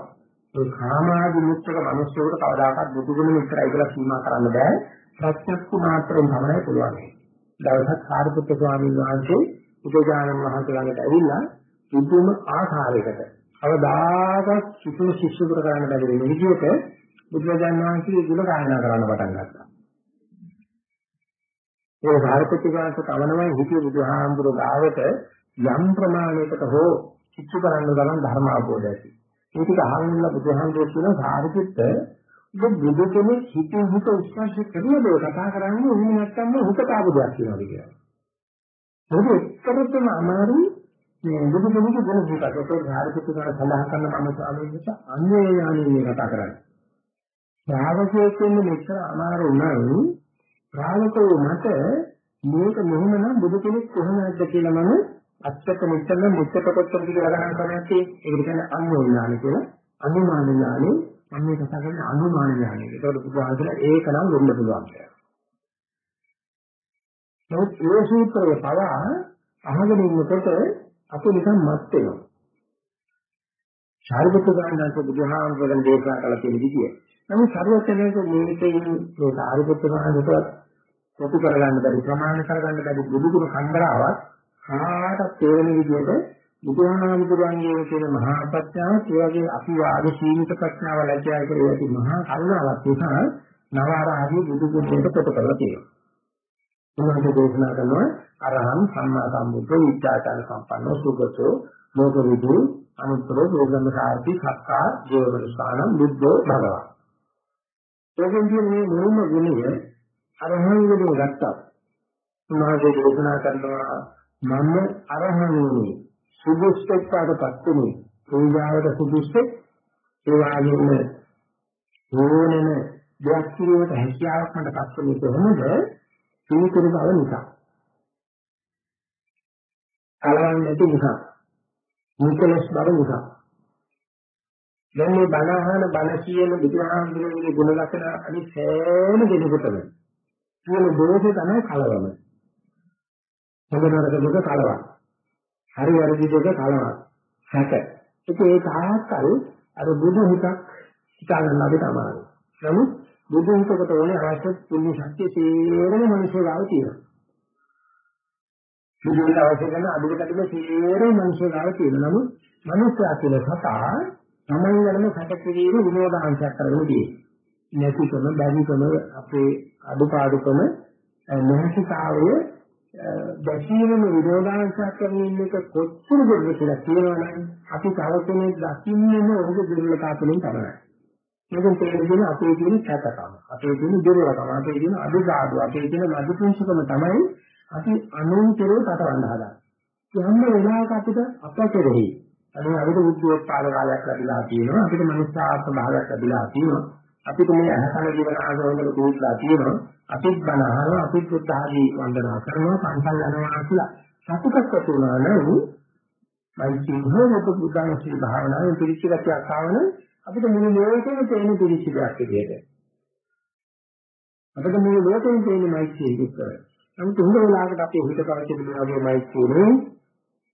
ඒ කාමාදී මුක්තක මිනිස්සුන්ට කවදාකවත් බුදු ගුණ විතරයි කියලා සීමා කරන්න බෑ. ප්‍රත්‍යක්ෂ මාත්‍රෙන් තමයි පුළුවන්. දවසක් සාරිපුත්‍ර ස්වාමීන් වහන්සේ බුදුජානක මහත් ළඟට ඇවිල්ලා පුදුම ආකාරයකට කවදාකවත් කිසිම ශිෂ්‍යයෙකුට කරන්න බැරි වෙන විදිහට බුදුරජාණන් වහන්සේගේ ගුණ ගායනා කරන්න පටන් ගත්තා. ඒ සාරිපුත්‍රයන්ට තවනමයි හිතිය බුදුහාමුදුර ගාවට යම් ප්‍රමාණයකට හෝ කිච්චු කරන්න ගමන් ධර්ම අවබෝධය ඇති. මේක අහන්න බුදුහාමුදුර කියන සාරිපුත්ත ඔබ බුදු කෙනෙක් හිතින් හිත උත්සාහ කරුවද කතා කරන්නේ උන් නැත්තම් හුකට ආපු දෙයක් කියනවා කියලා. මොකද එක්තරතම අමාරු මේ බුදු කෙනෙකුගේ ගුණ හිතට ඒක සාරිපුත්‍රයන් සඳහන් කරන මම ස්වාමීන් අන්නේ යානේ කතා කරන්නේ. ශ්‍රාවකයෙක් වෙන්න මෙච්චර අමාරු නම් ශ්‍රාවකෝ මට මේක මෙහෙමනම් බුදු කෙනෙක් කොහොමද කියලා මම අත්තක මෙතන මුත්තක කොච්චර කියලා ගණන් කරන්නේ ඒකට කියන්නේ අනුමාන කියලා අනුමාන ඥානෙ මම මේ කතා කරන්නේ අනුමාන ඥානෙ. ඒකට බුදුහාමලා ඒක නම් වෙන්න පුළුවන් කියලා. නමුත් ඒ සූත්‍රය පවා අහගෙන ඉන්නකොට අපි නිකන් මත් වෙනවා. ශාරිපුත්‍ර ගානන්ත බුදුහාමරගෙන් දේශනා කළ තියෙන විදිය. නමුත් සර්වඥයන්ගේ මේකේ මේ ශාරිපුත්‍ර ගානන්තවත් කොටු කරගන්න බැරි ප්‍රමාණ කරගන්න බැරි බුදුගුණ කන්දරාවක් කාටත් තේරෙන විදිහට බුදුහාමුදුරන්ගේ තියෙන මහා ප්‍රඥාව ඒ වගේ අපි වාගේ සීමිත ප්‍රඥාව ලැජ්ජා කියලා ඇති මහා කරුණාවක් නිසා නවආරාදී බුදු ගුණයට කොට කරලා තියෙනවා. උන්වහන්සේ දේශනා කරනවා අරහං සම්මා සම්බුද්ධ විචාචාර සම්පන්නෝ සුගතෝ ලෝක විදු අනුත්තර ප්‍රෝග්‍රම සාර්ථි සත්තා ජීවවලසානම් බුද්ධෝ භගවා. ඒකෙන්දී මේ මුලින්ම ගුණය අරහං වලින් ගත්තා. උන්වහන්සේ දේශනා කරනවා මම අරහං වුණේ සුදුස්සෙක් පාඩපත් වුණේ පූජාවට සුදුස්සෙක් ඒ වගේම ඕනෙම දෙයක් කිරීමට හැකියාවක් මට පස්වෙන්නේ කොහොමද? සීකරු බව නිසා. කලවන්නේ නැති නිසා. නිකලස් බව නිසා. දැන් මේ බණ අහන බණ කියන බුදුහාමුදුරන්ගේ ගුණ ලක්ෂණ අනිත් සෑම දෙයකටම කියන දෝෂේ තමයි කලවම. හොඳ නරක දෙක කලවක්. හරි වැරදි දෙක කලවක්. සැක. ඒක ඒ තාක්කල් අර බුදු හිතක් හිතාගන්න අපිට අමාරුයි. නමුත් බුදු හිතකට ඕනේ අවශ්‍ය පුණ්‍ය ශක්තිය තේරෙන මිනිස්සු ගාව තියෙනවා. බුදුන් අවශ්‍ය කරන අදුකටම තේරෙන මිනිස්සු ගාව තියෙනවා. නමුත් මිනිස්සයා කියන කතා තමයි වෙනම සැකකිරීම විනෝදාංශයක් කරගෙන තියෙන්නේ. නැතිකම බැරිකම අපේ අඩුපාඩුකම නැතිතාවය දැකීමේ විරෝධාංශයක් කරන එක කොච්චර දුරද කියලා කියනවනම් අපි තව කෙනෙක් දකින්නම ඔහුගේ දුර්වලතාවලින් තමයි. මේකෙන් තේරෙන්නේ අපේ තියෙන කැතකම, අපේ තියෙන දුර්වලකම, අපේ තියෙන අදුසාදු, අපේ තියෙන මදුපුංචකම තමයි අපි අනුන්තරෝ තටවන්න හදන්නේ. යම් වෙලාවක අපිට අප කෙරෙහි අනේ අපිට උද්‍යෝගපාල කාලයක් ලැබිලා තියෙනවා, අපිට මනුස්සාත්ම භාවයක් ලැබිලා තියෙනවා, අපිට මේ අහසන ජීවන ආගමවල දුක්ලා තියෙනවා, අපිත් බණ අහනවා අපිත් බුද්ධ ආදී වන්දනා කරනවා පන්සල් යනවා කියලා. සතුටක් ඇති වුණා නම් මෛත්‍රී හොරක බුද්ධාංශී භාවනාවේ පිළිචිගතයක් ආවන අපිට මුළු ලෝකෙම තේින පිළිචිගයක් විදියට. අපිට මුළු ලෝකෙම තේින මෛත්‍රී විතර නමුත් හොඳ වෙලාවකට අපේ හිත පවතින වගේ මෛත්‍රියේ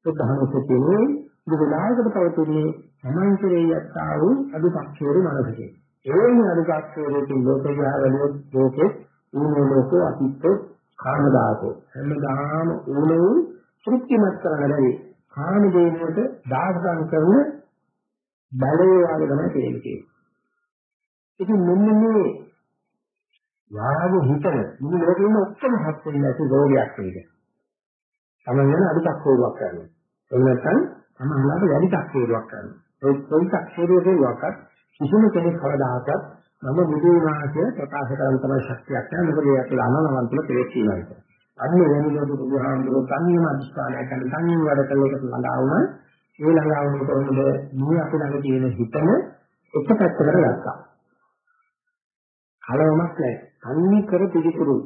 බුද්ධාංශයේ බුදුලායකට පවතින්නේ සමාන්තරයේ යත්තා වූ අදුපක්ෂෝරු මනසකේ. ඒ අදුපක්ෂෝරුකින් ලෝකේ ආවලෝ ලෝකේ ඌනේ ලෝකෝ අතිත්තෝ කාමදාසෝ හැමදාම ඌනේ තෘප්තිමත් කරගලයි කාම දේවයට දාසකම් කරන බලය වගේ තමයි තේරෙන්නේ. ඉතින් මෙන්න මේ යාග හිතන මුළු ලෝකෙම ඔක්කොම හත් වෙන්නේ නැති රෝගයක් වේද. තමයි වෙන අඩුක් හොරුවක් කරන්නේ. එහෙම නැත්නම් සමහරවිට වැඩික් හොරුවක් කරනවා. ඒ කොයික් හොරුවකවත් කිසිම කෙනෙක් කවදාකවත් මම බුදු වුණා කියලා ප්‍රකාශ කරන්න තමයි ශක්තියක් නැහැ. මොකද ඒක ලනනවන් තුළ කෙලෙස් තියෙනවා ඒක. අන්න වෙනකොට බුදුහාමුදුරුවෝ තනියම අදිස්ථානය කරන තනියම වැඩ කළ එක ළඟා වුණා. ඒ ළඟා වුණ කොහොමද මේ අපේ ළඟ තියෙන හිතම එක පැත්තකට ගත්තා. කලවමක් නැහැ. තන්නේ කර පිළිතුරු.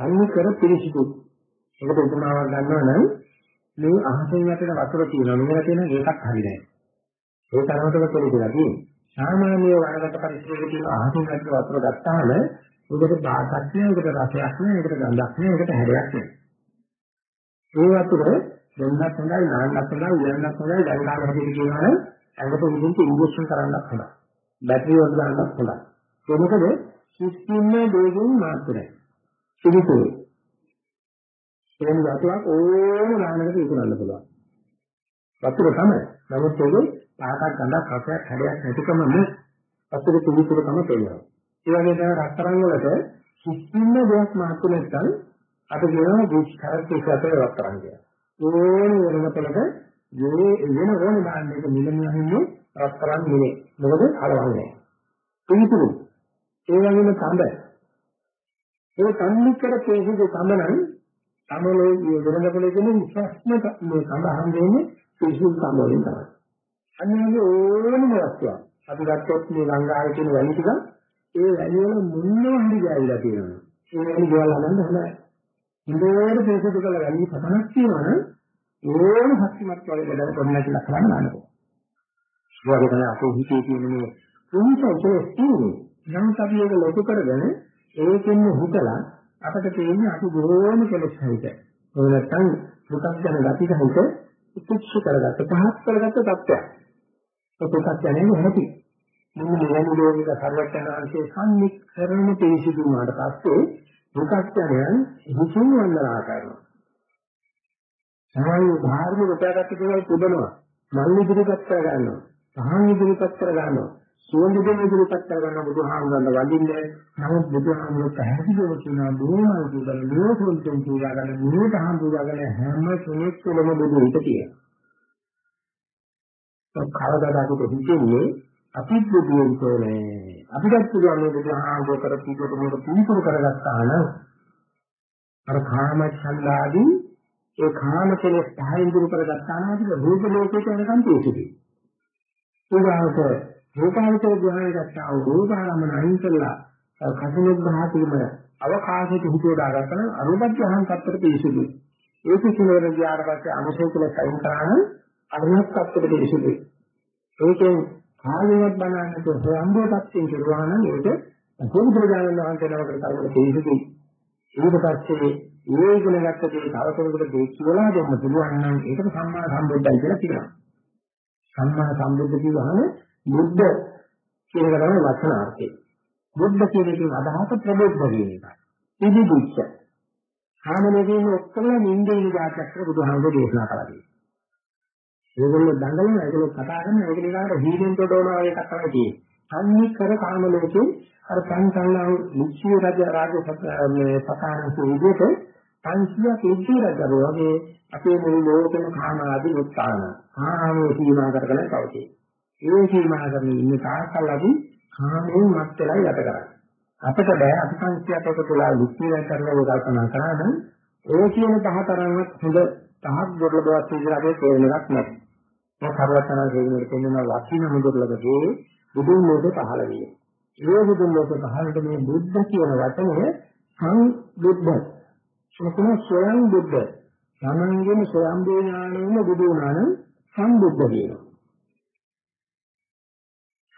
තන්නේ කර පිළිසිතු. ඒකට උපමාවක් ගන්නවා නම් මේ අහසෙන් යටට වතුර තියෙනවා. මෙන්න තියෙන එකක් හරි නැහැ. ඒ තරමටම කෙලෙදලා තියෙන්නේ. සාමාන්‍ය වරකට පරිසරයක තියෙන ආහාර ගැට වතුර ගත්තාම උඩට බාහක් නෑ, උඩට රසයක් නෑ, උඩට ගඳක් නෑ, උඩට හැඩයක් නෑ. ඒ වතුර දෙන්නත් හොඳයි, නාන්නත් හොඳයි, උයන්නත් හොඳයි, ගල්ලාම හැටියට කියනවනේ ඇඟට උඩින්ට ඉන්ජෙක්ෂන් කරන්නත් හොඳයි. බැටරි වල දාන්නත් හොඳයි. ඒ මොකද සිස්ටම් දෙකෙන් මාත්‍රයි. පිළිතුරු. එනම් වතුරක් ඕන ගානකට විකුණන්න පුළුවන්. වතුර තමයි. නමුත් ඒක පාටක් ගඳක් රසයක් හැඩයක් නැතිකම මේ අතුරු පිළිතුරකම තේරෙනවා. ඒ වගේ තමයි රත්තරන් වලට කිසිම දෙයක් මාතු නැත්නම් අපි කියනවා දුක් කරත් ඒක අතර රත්තරන් කියලා. ඕන වෙනකොටක මේ වෙන ඕන දාන්න එක මිලමින් හින්නේ රත්තරන් නෙමෙයි. මොකද හරවන්නේ. පිළිතුරු. ඒ වගේම කඳ. ඒ සම්නිකර තේසිද සමනන් තමලෝ වෙනකොටක කියන විශ්වාසම මේ කඳ හම්බෙන්නේ පිසුම් සම්බන්ධයෙන් තමයි. අනිවාර්ය ඕනම වස්තුවක්. අපි ගත්තොත් මේ ගංගාවේ තියෙන වැලි ටික ඒ වැලි වල මුන්නෝ හරි ගෑවිලා තියෙනවා. ඒ වැලි ගෙවල් හදන්න හොඳයි. ඉන්දෝර පිරිසිදු කළ වැලි පතනක් තියෙනවනේ ඕන ශක්තිමත් වගේ වැඩ කරන්න කියලා කරන්න ගන්නවා. ඒ වගේ තමයි අපේ හිතේ තියෙන මේ පුංචි තියෙන්නේ. නමුත් අපි ඒක ලොකු කරගෙන ඒකෙන් හිතලා අපිට තේින්නේ අපි බොහෝම කෙලෙස් හිත. ඒ නැත්තම් දුකක් ගැන ගතික හිත උපුක්ෂ කරගත්ත පහත් කරගත්ත තත්ත්වයක්. ඔතකත් යන්නේ නැති. මෙන්න මෙවැනි ලෝකික සර්වඥාන්සේ සම්නික්කරණ පිළිසිදු වුණාට පස්සේ දුකඥයන් හිතින් වන්දනා කරනවා. සමහර ධාර්මික උපයාගත්ත දේවල් තිබෙනවා. මල් ඉදිරිපත් කර ගන්නවා. පහන් ඉදිරිපත් කර ගන්නවා. සුවඳ දෙන ඉදිරිපත් කර ගන්න බුදුහාමුදුරන්ට වඳින්නේ. නමුත් බුදුහාමුදුර පැහැදිලිව කියනවා දුරමල් පුදල නිරෝධයෙන් පූජා කරන නිරෝධහම් පූජා කරන හැම කෙනෙක් තුළම බුදු හිත තියෙනවා. ඒ කවදාද අපිට හිතෙන්නේ අපිත් බුදුන් තෝරන්නේ. අපිටත් පුළුවන් මේ බුදුහාමුදුර කරපු විදිහට මේක පිළිතුරු කරගත්තා නම් අර කාම ඡන්දාදී ඒ කාම කෙලෙස් පහෙන් දුරු කරගත්තා නම් අපිට රූප ලෝකයට යනකම් තියෙන්නේ. ඊගාවට රූපාවචර ධ්‍යානය ගත්තා වූ රූපාරම්මන අයින් කළා කසිනුග්‍රහතිම අවකාශයට හිතේ දාගත්තම අරුබ ධ්‍යාන තත්ත්වයට පිවිසුදුයි. ඒක කිලවර ගියාට පස්සේ අනුසය කියලා සයින් කරානම් අරුණක් තත්ත්වයට පිවිසුදුයි. ඒකෙන් කායවත් බලන්නට සම්බෝ තත්ත්වයෙන් කෙරුවා නම් ඒක අසෝම ප්‍රජානන් වහන්සේ නමකට කරුණු පිවිසුදුයි. ඊට පස්සේ ඒ ඉගෙන ගත්ත දේ තව කෙනෙකුට දෙක් කියලා දෙන්න පුළුවන් නම් ඒකට සම්මා සම්බුද්ධයි කියලා කියනවා. සම්මා සම්බුද්ධ කියවහම බුද්ධ කියන එක තමයි වචනාර්ථය. බුද්ධ කියන එකෙන් අදහස ප්‍රබෝධ කියන එක. ඉදිදුච්ච. සාමනේදී ඔක්කොම නින්දේ ඉඳාටක් බුදුහාමුදුරේ දේශනා කළා. ඒගොල්ලෝ දඟලන ඒගොල්ලෝ කතා කරන ඒක නිකන් හීනෙන් තොඩවනවා වගේ එකක් තමයි තියෙන්නේ. අනිත් කර කාම ලෝකේ අර සංසල්ලාව මුක්ෂිය රජ රාජ මේ සතානක විදිහට 500ක් ඉද්දී රජව වගේ අපේ මුළු ලෝකෙම කාම ආදී උත්සාහන. කාමයේ සීමා කරගෙන පවතී. ඒ සීමා කරගෙන ඉන්න තාක්කල් අපි කාමයෙන් මත් වෙලා යට කරන්නේ. අපිට බෑ අපි සංස්කෘතියක් එක තුලා මුක්ෂිය කරනවා කල්පනා කරා නම් ඒ කියන පහ තරම්වත් හොඳ පහක් දුර්ලභවත් විදිහට අපේ තේරෙන එකක් නැහැ. මේ කරවතන දෙවියන් කියන ලක්ෂණ මුදුර්ලභදී බුදුන් ලෝකේ පහළ විය. ඒ බුදුන් ලෝකේ පහළට මේ බුද්ධ කියන වචනය සංබුද්ධ එතන ස්වයං බුද්ධ. තමන්ගේම ස්වයං ඥානෙම බුදු වුණානම් සම්බුද්ධ කියනවා.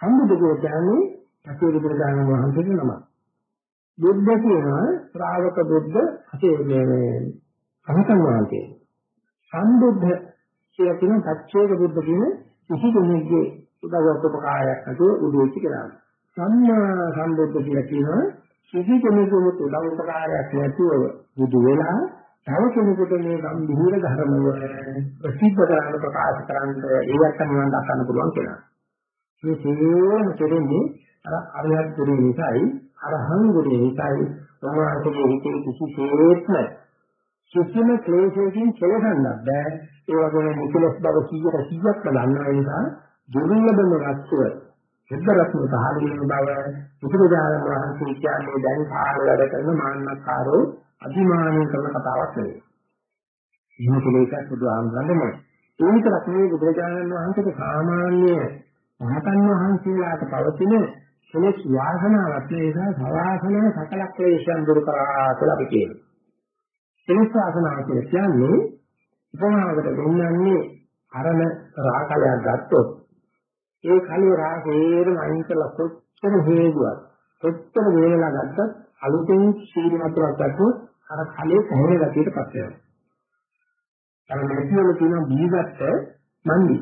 සම්බුද්ධ කියන්නේ අපේ බුදුරජාණන් වහන්සේගේ නම. බුද්ධ කියනවා ශ්‍රාවක බුද්ධ අපේ මේ අහතන් වහන්සේ. සම්බුද්ධ කියලා කියන සත්‍යයේ බුද්ධ කියන කිසි කෙනෙක්ගේ උදව්වට උපකාරයක් නැතුව උදෙච්ච කියලා. සම්මා සම්බුද්ධ කියලා කියනවා කිසි කෙනෙකුට උදව් උපකාරයක් නැතුව බුදු වෙලා තව කෙනෙකුට මේ ගම්භීර ධර්මව ප්‍රසිද්ධ කරන්න ප්‍රකාශ කරන්න ඒවත් නිවන් දක්වන්න පුළුවන් කියලා. මේ සියලුම කෙරෙන්නේ අර අරහත් ගුරු නිසායි අරහං ගුරු නිසායි සමාජයේ හිතේ කිසිසේත්ම කිසිම ක්ලේශයකින් කෙලසන්නත් බෑ. ඒ වගේම මුකලස් බව 100ට 100ක් බලන්න නිසා දුර්ලභම වස්තුව සිද්ධරත්න පහළින් බව බුදුරජාණන් වහන්සේ කියන්නේ දැන් කාල වැඩ කරන මාන්නකාරෝ අධිමානීය කරන කතාවක් නෙවෙයි. එහෙම කෙලෙසක් බුදුහාමුදුරනේ ඒ විතරක් නෙවෙයි බුදුරජාණන් වහන්සේට සාමාන්‍ය රහතන් වහන්සේලාට පවතින කෙලෙස් වාසනාවක් නිසා සවාසන සකල ක්ලේශයන් දුරු කරා කියලා අපි කියනවා. කෙලෙස් වාසනාව කියන්නේ උපමාවකට දෙන්නන්නේ අරණ රාගයක් ගත්තොත් ඒ කලිය රාගේරම අයින් කරලා කොච්චර හේතුවක් කොච්චර වේලලා ගත්තත් අලුතෙන් සීලමත්වක් ගත්තොත් අර කලිය කොහොමද ගැටියට පත් වෙනවා. අර මෙතිවල තියෙන බීගත්ත මන්දි.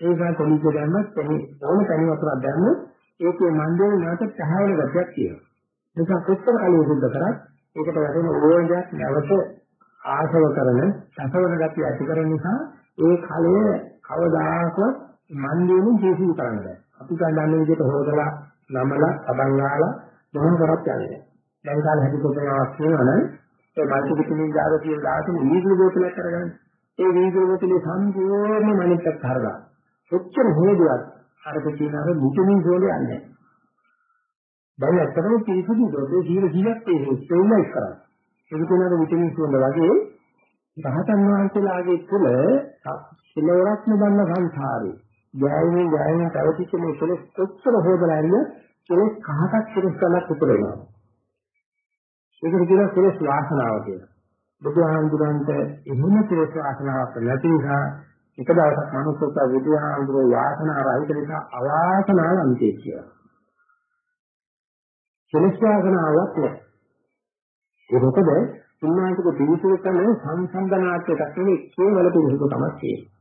ඒක කොලික දැම්මත් එහි ඕන තනි වතුරක් දැම්මොත් ඒකේ මන්දේ නැවත පහවල ගැටියක් තියෙනවා. ඒක කොච්චර කලිය සුද්ධ කරත් ඒකට වැටෙන ඕනයක් නැවත ආශව කරන සසවන ගැටිය ඇති කරන නිසා ඒ කලිය කවදාකවත් මන්දියෙන් ජීසු කරන්න බෑ. අපි ගන්න විදිහට හොදලා නමලා පදන් ගාලා මොහොන කරත් යන්නේ. දැන් කාලේ හැදිකොතනාවක් කියනවනම් ඒ මල්ටි විටමින් ජාග කියන දාතුන් වීදුරු බෝතලයක් කරගන්න. ඒ වීදුරු බෝතලේ සම්පූර්ණ මනිටක් හරගා. ඔච්චර හේදුවක් අරක කියන අර විටමින් සෝලේ යන්නේ. දැන් ඇත්තටම පිළිසුදු දොඩේ 100ක් තියෙන්නේ ස්ටේබ්ලයිස් කරා. ඒක කියන විටමින් සෝල වගේ රහතන් වහන්සේලාගේ තුල සිලවරක්ම බන්න සංසාරේ ගෑවෙන ගෑවෙන පැවතිච්ච මේ කෙලෙස් කොච්චර හොදලා ඉන්න කෙලෙස් කහකට කෙලෙස් ගන්නත් උපරිනවා. ඒකට කියනවා කෙලෙස් වාසනාව කියලා. බුදුහාමුදුරන්ට එහෙම කෙලෙස් වාසනාවක් නැති නිසා එක දවසක් මනුස්සයෙක් බුදුහාමුදුරේ වාසනාව රහිත නිසා අවාසනාව අන්තේ කියලා. කෙලෙස් වාසනාවක් නැහැ. ඒ මොකද උන්වහන්සේගේ පිළිතුරු කරන සංසන්දනාත්මක නෙවෙයි කේවල පිළිතුරු තමයි තියෙන්නේ.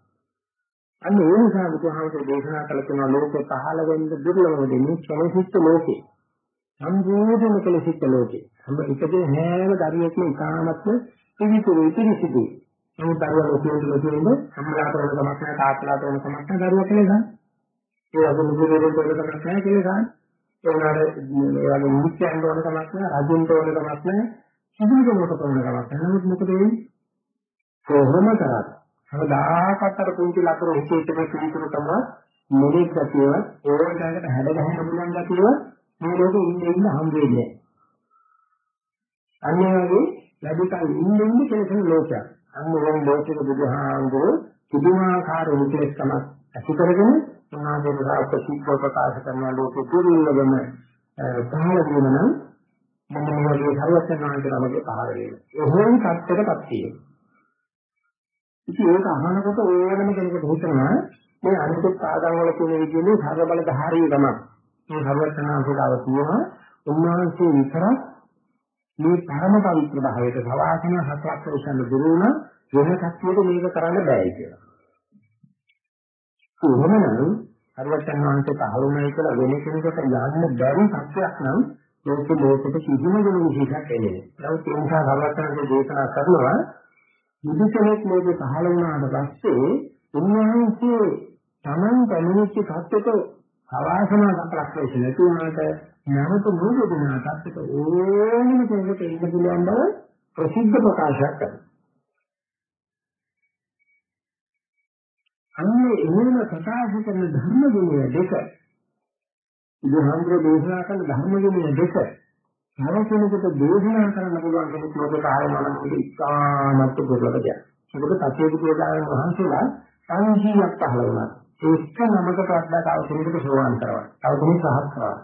අන්න ඒ නිසා බුදුහාමුදුරේ දේශනා කළ තුන ලෝකේ පහළ වෙන්න දුර්ලභම දෙන්නේ කෙලෙසිට ලෝකේ. සම්පූර්ණ කෙලෙසිට ලෝකේ. හැම එකදේ හැම දරියෙක්ම ඉතාමත්ම පිළිතුරු පිළිසිදු. නමුත් දරුවා ලොකුවෙන් ලොකුවෙන් අම්මලාට වෙන කමක් නැහැ තාත්තලාට වෙන කමක් නැහැ දරුවා කියලා ගන්න. ඒ වගේ මුගුරේට වෙන කමක් නැහැ කියලා ගන්න. ඒ වුණාට ඒ වගේ මුච්චයන්ට වෙන කමක් නැහැ රජුන්ට වෙන කමක් නැහැ කිසිම කෙනෙකුට වෙන කමක් නැහැ. නමුත් මොකද වෙන්නේ? කොහොම කරත් කවදාකවත් අර පුංචි ලකුණු හිතේ තියෙන කිසිම තමයි මොලේ ගැතියව ඕනකට හැඩ ගහන්න පුළුවන් ගැතියව මේ ලෝකෙ ඉන්නේ ඉන්න හම් වෙන්නේ. අන්නේ වගේ ලැබිකල් ඉන්නේ ඉන්නේ කෙලෙසන ලෝකයක්. අන්න ඕන ලෝකෙක බුදුහාමුදුරුවෝ පුදුමාකාර විචේෂකමක් ඇති කරගෙන උන්වහන්සේ රාජ්‍ය සිද්ධ ප්‍රකාශ කරන ලෝකෙ දුර්ලභම පහළ වීම නම් මොන මොනවාගේ සර්වඥාන්ත නමගේ පහළ වීම. එහෙම කත්තකටපත් තියෙනවා. ඉතින් ඒක අහනකොට ඕනම කෙනෙකුට හිතනවා මේ අනිත් ආගම් වල තියෙන විදිහේ සර්ව බලධාරී ගම. මේ සර්වඥාන්තතාව තියෙනවා උන්වහන්සේ විතරක් මේ පරම පවිත්‍ර භාවයට සවාසන හතරක් උසන්න දුරුණ වෙන කක්කියට මේක කරන්න බෑ කියලා. කොහොමනම් සර්වඥාන්තේ පහළුණයි කියලා වෙන කෙනෙකුට යන්න බැරි සත්‍යයක් නම් ලෝක ලෝකෙට කිසිම දෙයක් විශේෂයක් එන්නේ නැහැ. නමුත් ඒ නිසා සර්වඥාන්තේ දේශනා කරනවා බුදු කෙනෙක් ලෝකේ පහළ වුණාට පස්සේ උන්වහන්සේ Taman දැනෙච්ච සත්‍යක අවාසනාවක් ලක්ෂණ නැති වුණාට නැවත මොකද දුන්නාට ඒක ඕනෙම කෙනෙකුට ඉන්න පුළුවන් බව ප්‍රසිද්ධ ප්‍රකාශයක් කරනවා. අන්නේ එහෙම ප්‍රකාශ කරන ධර්ම ගුණය දෙක බුදුහාමුදුරේ දේශනා කරන ධර්ම ගුණය දෙක නවකෙනෙකුට දේශනා කරන්න පුළුවන් කෙනෙක් ලෝකේ ආයමනකට ඉස්හාමත් දුර්ලභ දෙයක්. ඒකට සත්‍යයේ ප්‍රදාන වහන්සේලා සංජීවක් පහළ වුණා. ඒක නමකට වඩා තව කෙනෙකුට සෝවාන් කරනවා. තව කෙනෙක් සහත් කරනවා.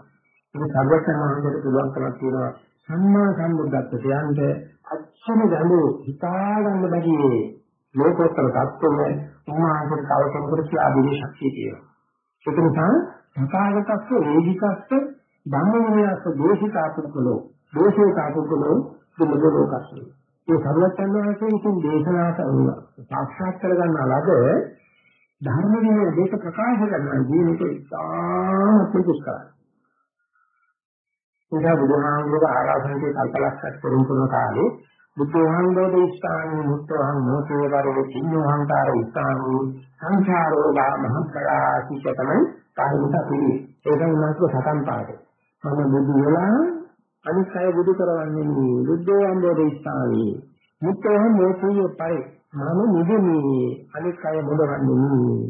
ඒක සර්වඥාන්වහන්සේට පුළුවන් කමක් තියෙනවා. සම්මා සම්බුද්ධත්වයට යන්න අච්චර ගැඹුරු හිතා ගන්න බැරි ලෝකෝත්තර தත්ත්වෙ උන්වහන්සේට තව කෙනෙකුට කියලා දෙන්න ශක්තිය තියෙනවා. ඒක නිසා තථාගතස්ස වේදිකස්ස ධම්මවිනයස්ස දෝෂිතාපුක්කලෝ දෝෂිතාපුක්කලෝ දුමදෝකස්ස ඒ සර්වඥාන් වහන්සේ විසින් දේශනා කරන සාක්ෂාත් කරගන්න ලද ධර්ම විනය දෙක ප්‍රකාශ කරන ජීවිත ඉතාමත් දුෂ්කරයි. ඒක බුදුහාමුදුරුවෝ ආරාධනයේ කල්පලක්ෂයක් කරුම් කරන කාලේ බුදුහාමුදුරුවෝ ඉස්හානි මුත්තහං මොතේවරෝ කිඤ්ඤෝහංකාර ඉස්හානි සංඛාරෝ මහත්කරා කිච්චතමයි කායිමත පිළි. ඒක උනාසක සතන් පාඩේ. මම බුදු වෙලා අනිත් අය බුදු කරවන්නේ නෙවෙයි. බුද්ධෝ අම්බෝධ ඉස්හානි. මුත්තහං මොතේය පරි. මම නිදෙමි අනිත් අය මොදවන්නේ නෙවෙයි.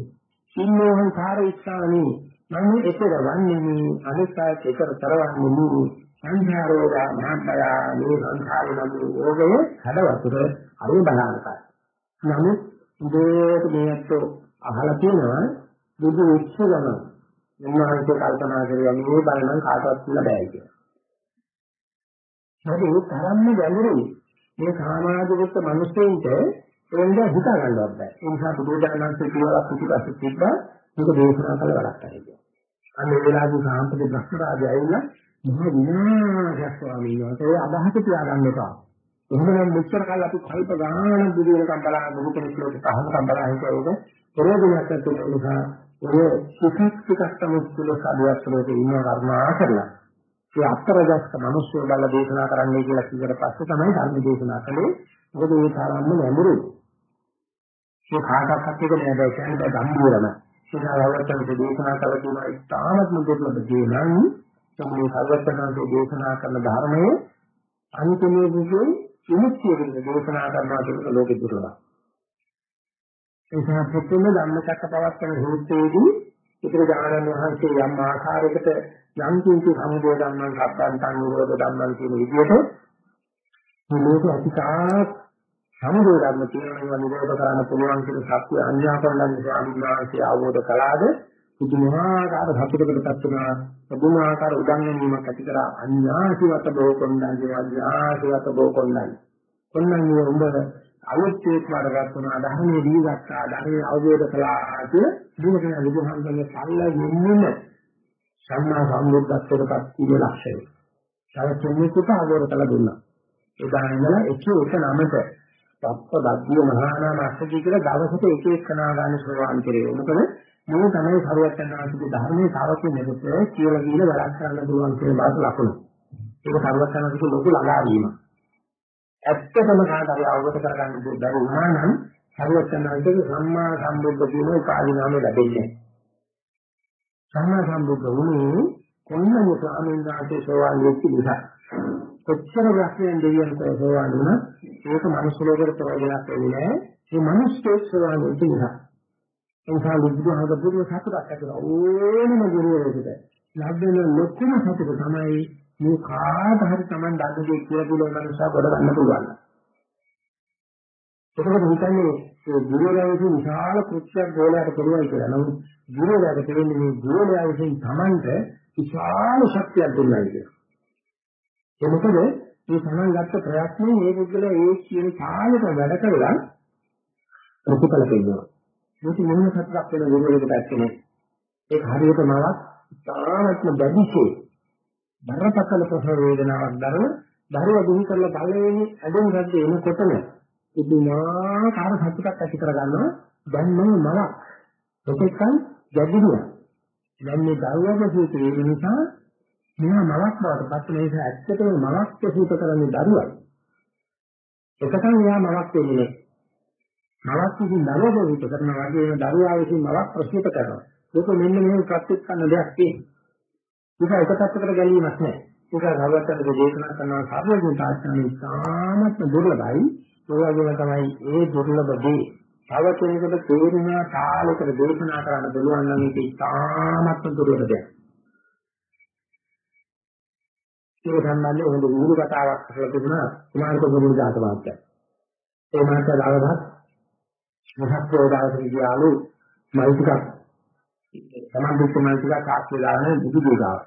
කිඤ්ඤෝහංකාර ඉස්හානි මම ඒකද වන්නේ අනිත් අය ඒකර කරවන්නේ නෙවෙයි. සංඛාරෝග මහත්ය මේ සංඛාරය නම් යෝගය හදවතට හරි බලන්නකයි. නමුත් උදේට මේකට අහලා තියෙනවා බුදු වෙච්ච ගමන් උන්වහන්සේ කල්පනා කරගෙන මේ බලනම් කාටවත් කියලා බෑ කියලා. හරි ඒ තරම්ම ගැඹුරුයි. මේ සමාජගත මිනිස්සුන්ට එන්න හිතා ගන්නවත් බෑ. ඒ නිසා බුදුදානන්සේ කියලා පිටිපස්සේ තිබ්බා මේක දේශනා කළ වැඩක් නැහැ. අන්න ඒ වෙලාවේ සාම්ප්‍රදායික බ්‍රහ්මරාජය ඇවිල්ලා මහ විනාශයක් ස්වාමීන් වහන්සේ අදහස තියාගන්න එපා. එහෙමනම් මෙච්චර කාල අපි කල්ප ගානක් බුදු වෙනකම් බලන බුදු කෙනෙක් ලෝකෙට අහනකම් බලන හිතේක ප්‍රයෝජනයක් නැති නිසා ඔය සුඛක් ටිකක් තමයි කුල සාධුවත්වලට ඉන්න කර්මා කරලා ඒ අත්තරජස්ක මිනිස්සු බල දේශනා කරන්නයි කියලා කිව්වට පස්සේ තමයි ධර්ම දේශනා කළේ. මොකද ඒ තරම්ම නැඹුරුයි. ඒ කාටවත් එක නෑ බෑ. කියන්නේ ගම්බීරම ඒකවලට දේශනා කළ තියෙන ඉතාමත් මුදුර්ලභ දේ නම් තමයි සර්වඥාන්සේ දේශනා කරන ධර්මයේ අන්තිමයේ විමුක්තිය කියන දේශනා කරනවා කියන ලෝකෙ දුර්ලභයි ඒ නිසා පුතුම ධම්මචක්ක පවත්තන සූත්‍රයේදී ඉතිරි ඥානන් වහන්සේ යම් ආකාරයකට යම් කිසි සමුදය ධම්මං සබ්බන්තං නිරෝධ ධම්මං කියන විදිහට මේ ලෝක අතිකාත් සමුදය ධර්ම තියෙනවා. නිරෝධ කරන්න පුළුවන් කියන සත්‍ය අන්‍යාකරණන් ස්වාමීන් වහන්සේ අවබෝධ කළාද පුදුමාකාර සතුටකටපත් වෙනවා පුදුමාකාර උදංගනීමක් ඇති කරා අන්‍යාසිවත බෝකොණ්ඩන් කියන අන්‍යාසිවත බෝකොණ්ඩන් කොණ්ඩන් උඹ අලුත්ේක් වඩගත්තුනා ධර්මයේ දීගත්තා ධර්මයේ අවබෝධ කළා කිය දුකෙන බුදුහන්සේගේ සල්ල යෙන්නෙම සම්මා සම්බුද්ධත්වයටපත් කියන ලක්ෂණය. සාරචෙන්නිකට අවබෝධ කළ දුන්නා. ඒ දානවල එක එක නමක සත්ව දග්ගිය මහානාම අස්සජී කියලා දවසට එක එක කනා ගන්න සෝවාන් කෙරේ. මොකද මේ තමයි සරුවචනාංශික ධර්මයේ සාවකෙ නෙකට කියලා කියලා වැඩක් කරන්න පුළුවන් කියන බාට ලකුණු. ඒක සරුවචනාංශික ලොකු ළඟා වීමක්. ඇත්තටම කාටරි අවබෝධ කරගන්න බැරි වුණා නම් සර්වඥාන්තේ සම්මා සම්බුද්ධ කියන උපාධි නාමය ලැබෙන්නේ. සම්මා සම්බුද්ධ වුණේ කොන්නම ස්වාමීන් වහන්සේ සෝවාන් වෙච්ච නිසා. කොච්චර රැස්යෙන් දෙවියන් කෝ සෝවාන් වුණා ඒක මනුස්ස ලෝකෙට ප්‍රයෝජනක් වෙන්නේ නැහැ. මේ මිනිස්සු සෝවාන් වෙච්ච නිසා. එනිසා බුදුහාමර පුරුව සතුටක් ඇති වෙනවා. ඕනම ගුරුවරයෙකුට ලැබෙන ලොකුම සතුට තමයි මේ කාට හරි Taman දන්නේ කියලා පුළුවන් මනුස්සයා ගොඩ ගන්න පුළුවන්. ඒකකට හිතන්නේ ඒ ගුරුවරයා විසින් විශාල කෘත්‍යයක් ගෝලයට පුළුවන් කියලා. නමුත් ගුරුවරයාට කියන්නේ මේ ගුරුවරයා විසින් Tamanට විශාල ශක්තියක් දුන්නා කියලා. ඒ මොකද මේ Taman ගත්ත ප්‍රයත්නයේ මේ පුද්ගලයා ඒ කියන කාලෙට වැඩ කරලා ප්‍රතිඵල දෙන්නවා. මේක මොන සත්‍යක් වෙන ගුරුවරයෙකුට ඇත්තනේ. ඒක හරියට මවක් තාමත්ම බැදිසේ බරපතල ප්‍රසව වේදනාවක් දරන දරුවා දුහි කරලා පළවෙනි ඇදෙන රද්ද එනකොටම පුදුමාකාර සතුටක් ඇති කරගන්නවා. දැන් මම මලක් ඒකෙන් ගැඹුරුයි දැන් මේ දරුවාගේ සූත්‍රය ඒ නිසා මෙයා මලක් බවට පත් වෙන නිසා ඇත්තටම මලක් ප්‍රසූත කරන්නේ දරුවා එකතන එයා මලක් වෙන්නේ මලක් විසින් දරුවා ප්‍රසූත කරනවා වගේම දරුවා විසින් මලක් ප්‍රසූත කරනවා ඒක මෙන්න මේ ප්‍රත්‍යක්ෂ දෙයක් තියෙනවා ඒක එක පැත්තකට ගැලීමක් නෑ. ඒක භගවතුන්ගේ දේශනා කරන සාර්වජනික තාක්ෂණය ඉතාමත් දුර්ලභයි. ඒ වගේම තමයි ඒ දුර්ලභ දේ තව කෙනෙකුට තේරුණා තාලයකට දේශනා කරන්න පුළුවන් නම් ඒක ඉතාමත් දුර්ලභ දෙයක්. ඒ සම්බන්ධයෙන් හොඳ විහිළු කතාවක් අහලා තිබුණා කුමාරක ගුරු දාත වාක්‍යය. ඒ මාතෘ දවසක් මොහොත් වේදාවදී ගියාලු මයිතිකක් තමන් දුක් මයිතිකක් ආස්සේ දාන බුදු දුගාව.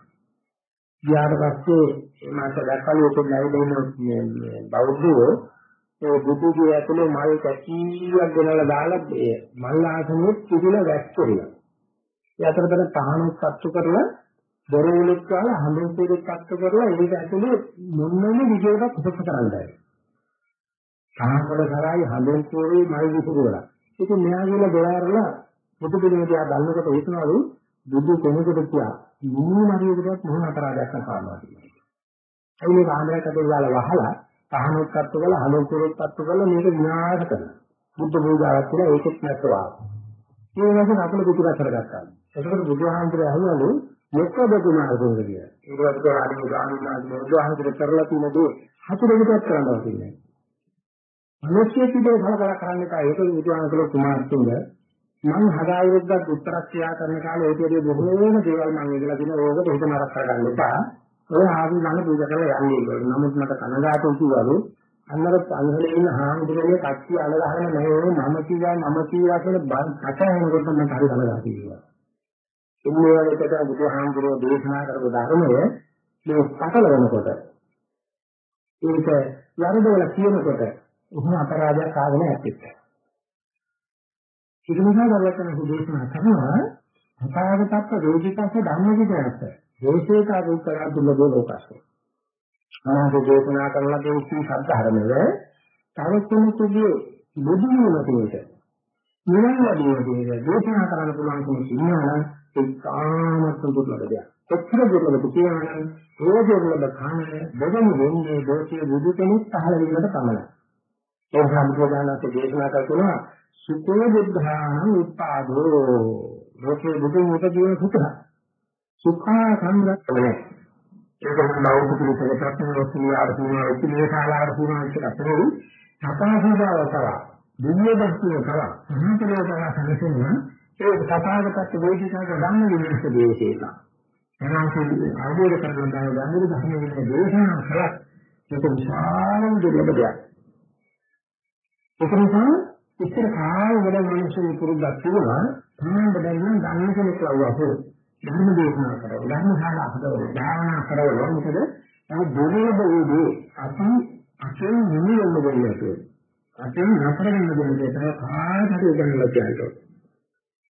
ගියාට පස්සේ මට දැක්කලු ඔතන ඇවිල්ලා ඉන්න බෞද්ධයෝ ඒ බුදුගේ ඇතුලේ මල් කැකීයක් ගෙනලා දාලා ඒ මල් ආසනෙත් පිළිල වැක්කරිලා. ඒ අතරතර තහනක් පත්තු කරලා දොරවලුත් කාලා හඳුන් පෙරෙත් පත්තු කරලා ඒක ඇතුලේ මොන්නම විජයකට උපස කරන්නයි. තහනවල කරායි හඳුන් පෙරේ මල් විසුරුවලා. ඉතින් මෙයා කියලා දොරාරලා බුදු පිළිම දිහා බලනකොට හිතනවලු බුදු කෙනෙකුට කියා මේ මරියකටත් මොන අපරාධයක් කරනවා කියන්නේ. ඒ මේ කාමරයක් අතේ දාලා වහලා තහනොත් පත්තු කරලා හලෝකරොත් පත්තු කරලා මේක විනාශ කරනවා. බුද්ධ පූජාවක් කියලා ඒකත් නැතවා. මේ වෙනස අපල පිටුපත් කරගත්තා. ඒකට බුදුහාමුදුරේ අහනවලු මොකද කුමාරතුංග කියලා. ඒකවත් කරාදී බුදුහාමුදුරේ බුදුහාමුදුරේ කරලා තියෙන දේ හතරකටත් කරනවා කියන්නේ. මිනිස්සු පිටේ සලකලා කරන්න එපා. ඒක බුදුහාමුදුරේ කුමාරතුංග මම හදාවිරුද්දක් උත්තර ක්‍රියා කරන කාලේ ඒ කියන්නේ බොහෝම දේවල් මම ඉඳලා දින ඕකට හිත නරක කරගන්න එපා. ඔය ආවි මම පූජා කරලා යන්නේ කියලා. නමුත් මට කනගාටු කිව්වලු අන්නර පන්සලේ ඉන්න හාමුදුරනේ කච්චි අලගහන නැහැ මම කිව්වා මම කිව්වා කියලා කටහනකොට මම හරි කනගාටු කිව්වා. ඉන්නේ වලට බුදුහාමුදුරෝ දේශනා කරපු ධර්මය මේ පටලවනකොට ඒක වරදවල කියනකොට එහෙම අපරාධයක් ආගෙන ඇත්තේ. ඒක නිසා දරුවචන දේශනා කරනවා තථාගතත්ව රෝධිකස්ස ධම්මවිදයන්ත දෝෂේක රූපය දුර්ලභ ලෝකස්ස. අනාගත දේශනා කරන දේ උසී සද්ධර්මයේ තව කෙනෙකුගේ බුදු වීමට නිවන් ලැබීමේ දේශනා කරන්න පුළුවන් කෙනෙක් ඉන්නවා නම් ඒ කාමත් දුර්ලභ දෙයක්. කොච්චර දුර්ලභද කියනවනම් ඒ දුර්ලභ කාමයේ බොදම වෙන්නේ දෝෂයේ බුදු කෙනෙක් පහළ වීමට පමණයි. ඒ නිසා බුදුදානක දේශනා කරනවා. සුඛේ බුද්ධාන උත්පාදෝ. ලෝකේ බුදුන් උපදීන සුඛ. සුඛා සංගතනේ ඒක නම් බෞද්ධ පිළිසකට ප්‍රශ්න ආරම්භන ඉතිරි කාලාවට පුරාණ කියලා අපේ සතාසුදාව කරා. දිව්‍ය දස්තුව කරා. සම්පූර්ණ කරා සංසෙන්න ඒ තථාගතත් වේදිකාක ධම්ම විනිශ්චය දේශේත එනාසේ අවබෝධ කරගන්න බව ධම්ම ධර්ම විනය දේශනා කළා ඒක විශාල දුර්ලභ දෙයක්. ඒක නිසා ඉස්සර කාලේ වල මිනිස්සු පුරුද්දක් තිබුණා. තමයි දැන් නම් ධර්ම කෙනෙක් ලව්වා ධර්ම දේශනා කරලා ධර්ම ශාලා හදවල ධාරණා කරවල. මොකද? ඒ දුර්ලභ වූ අපි අතෙන් නිමින්න දෙන්නේ අතෙන් නතර වෙන්න දෙන්නේ තමයි කාටද උගන්වලා කියන්නේ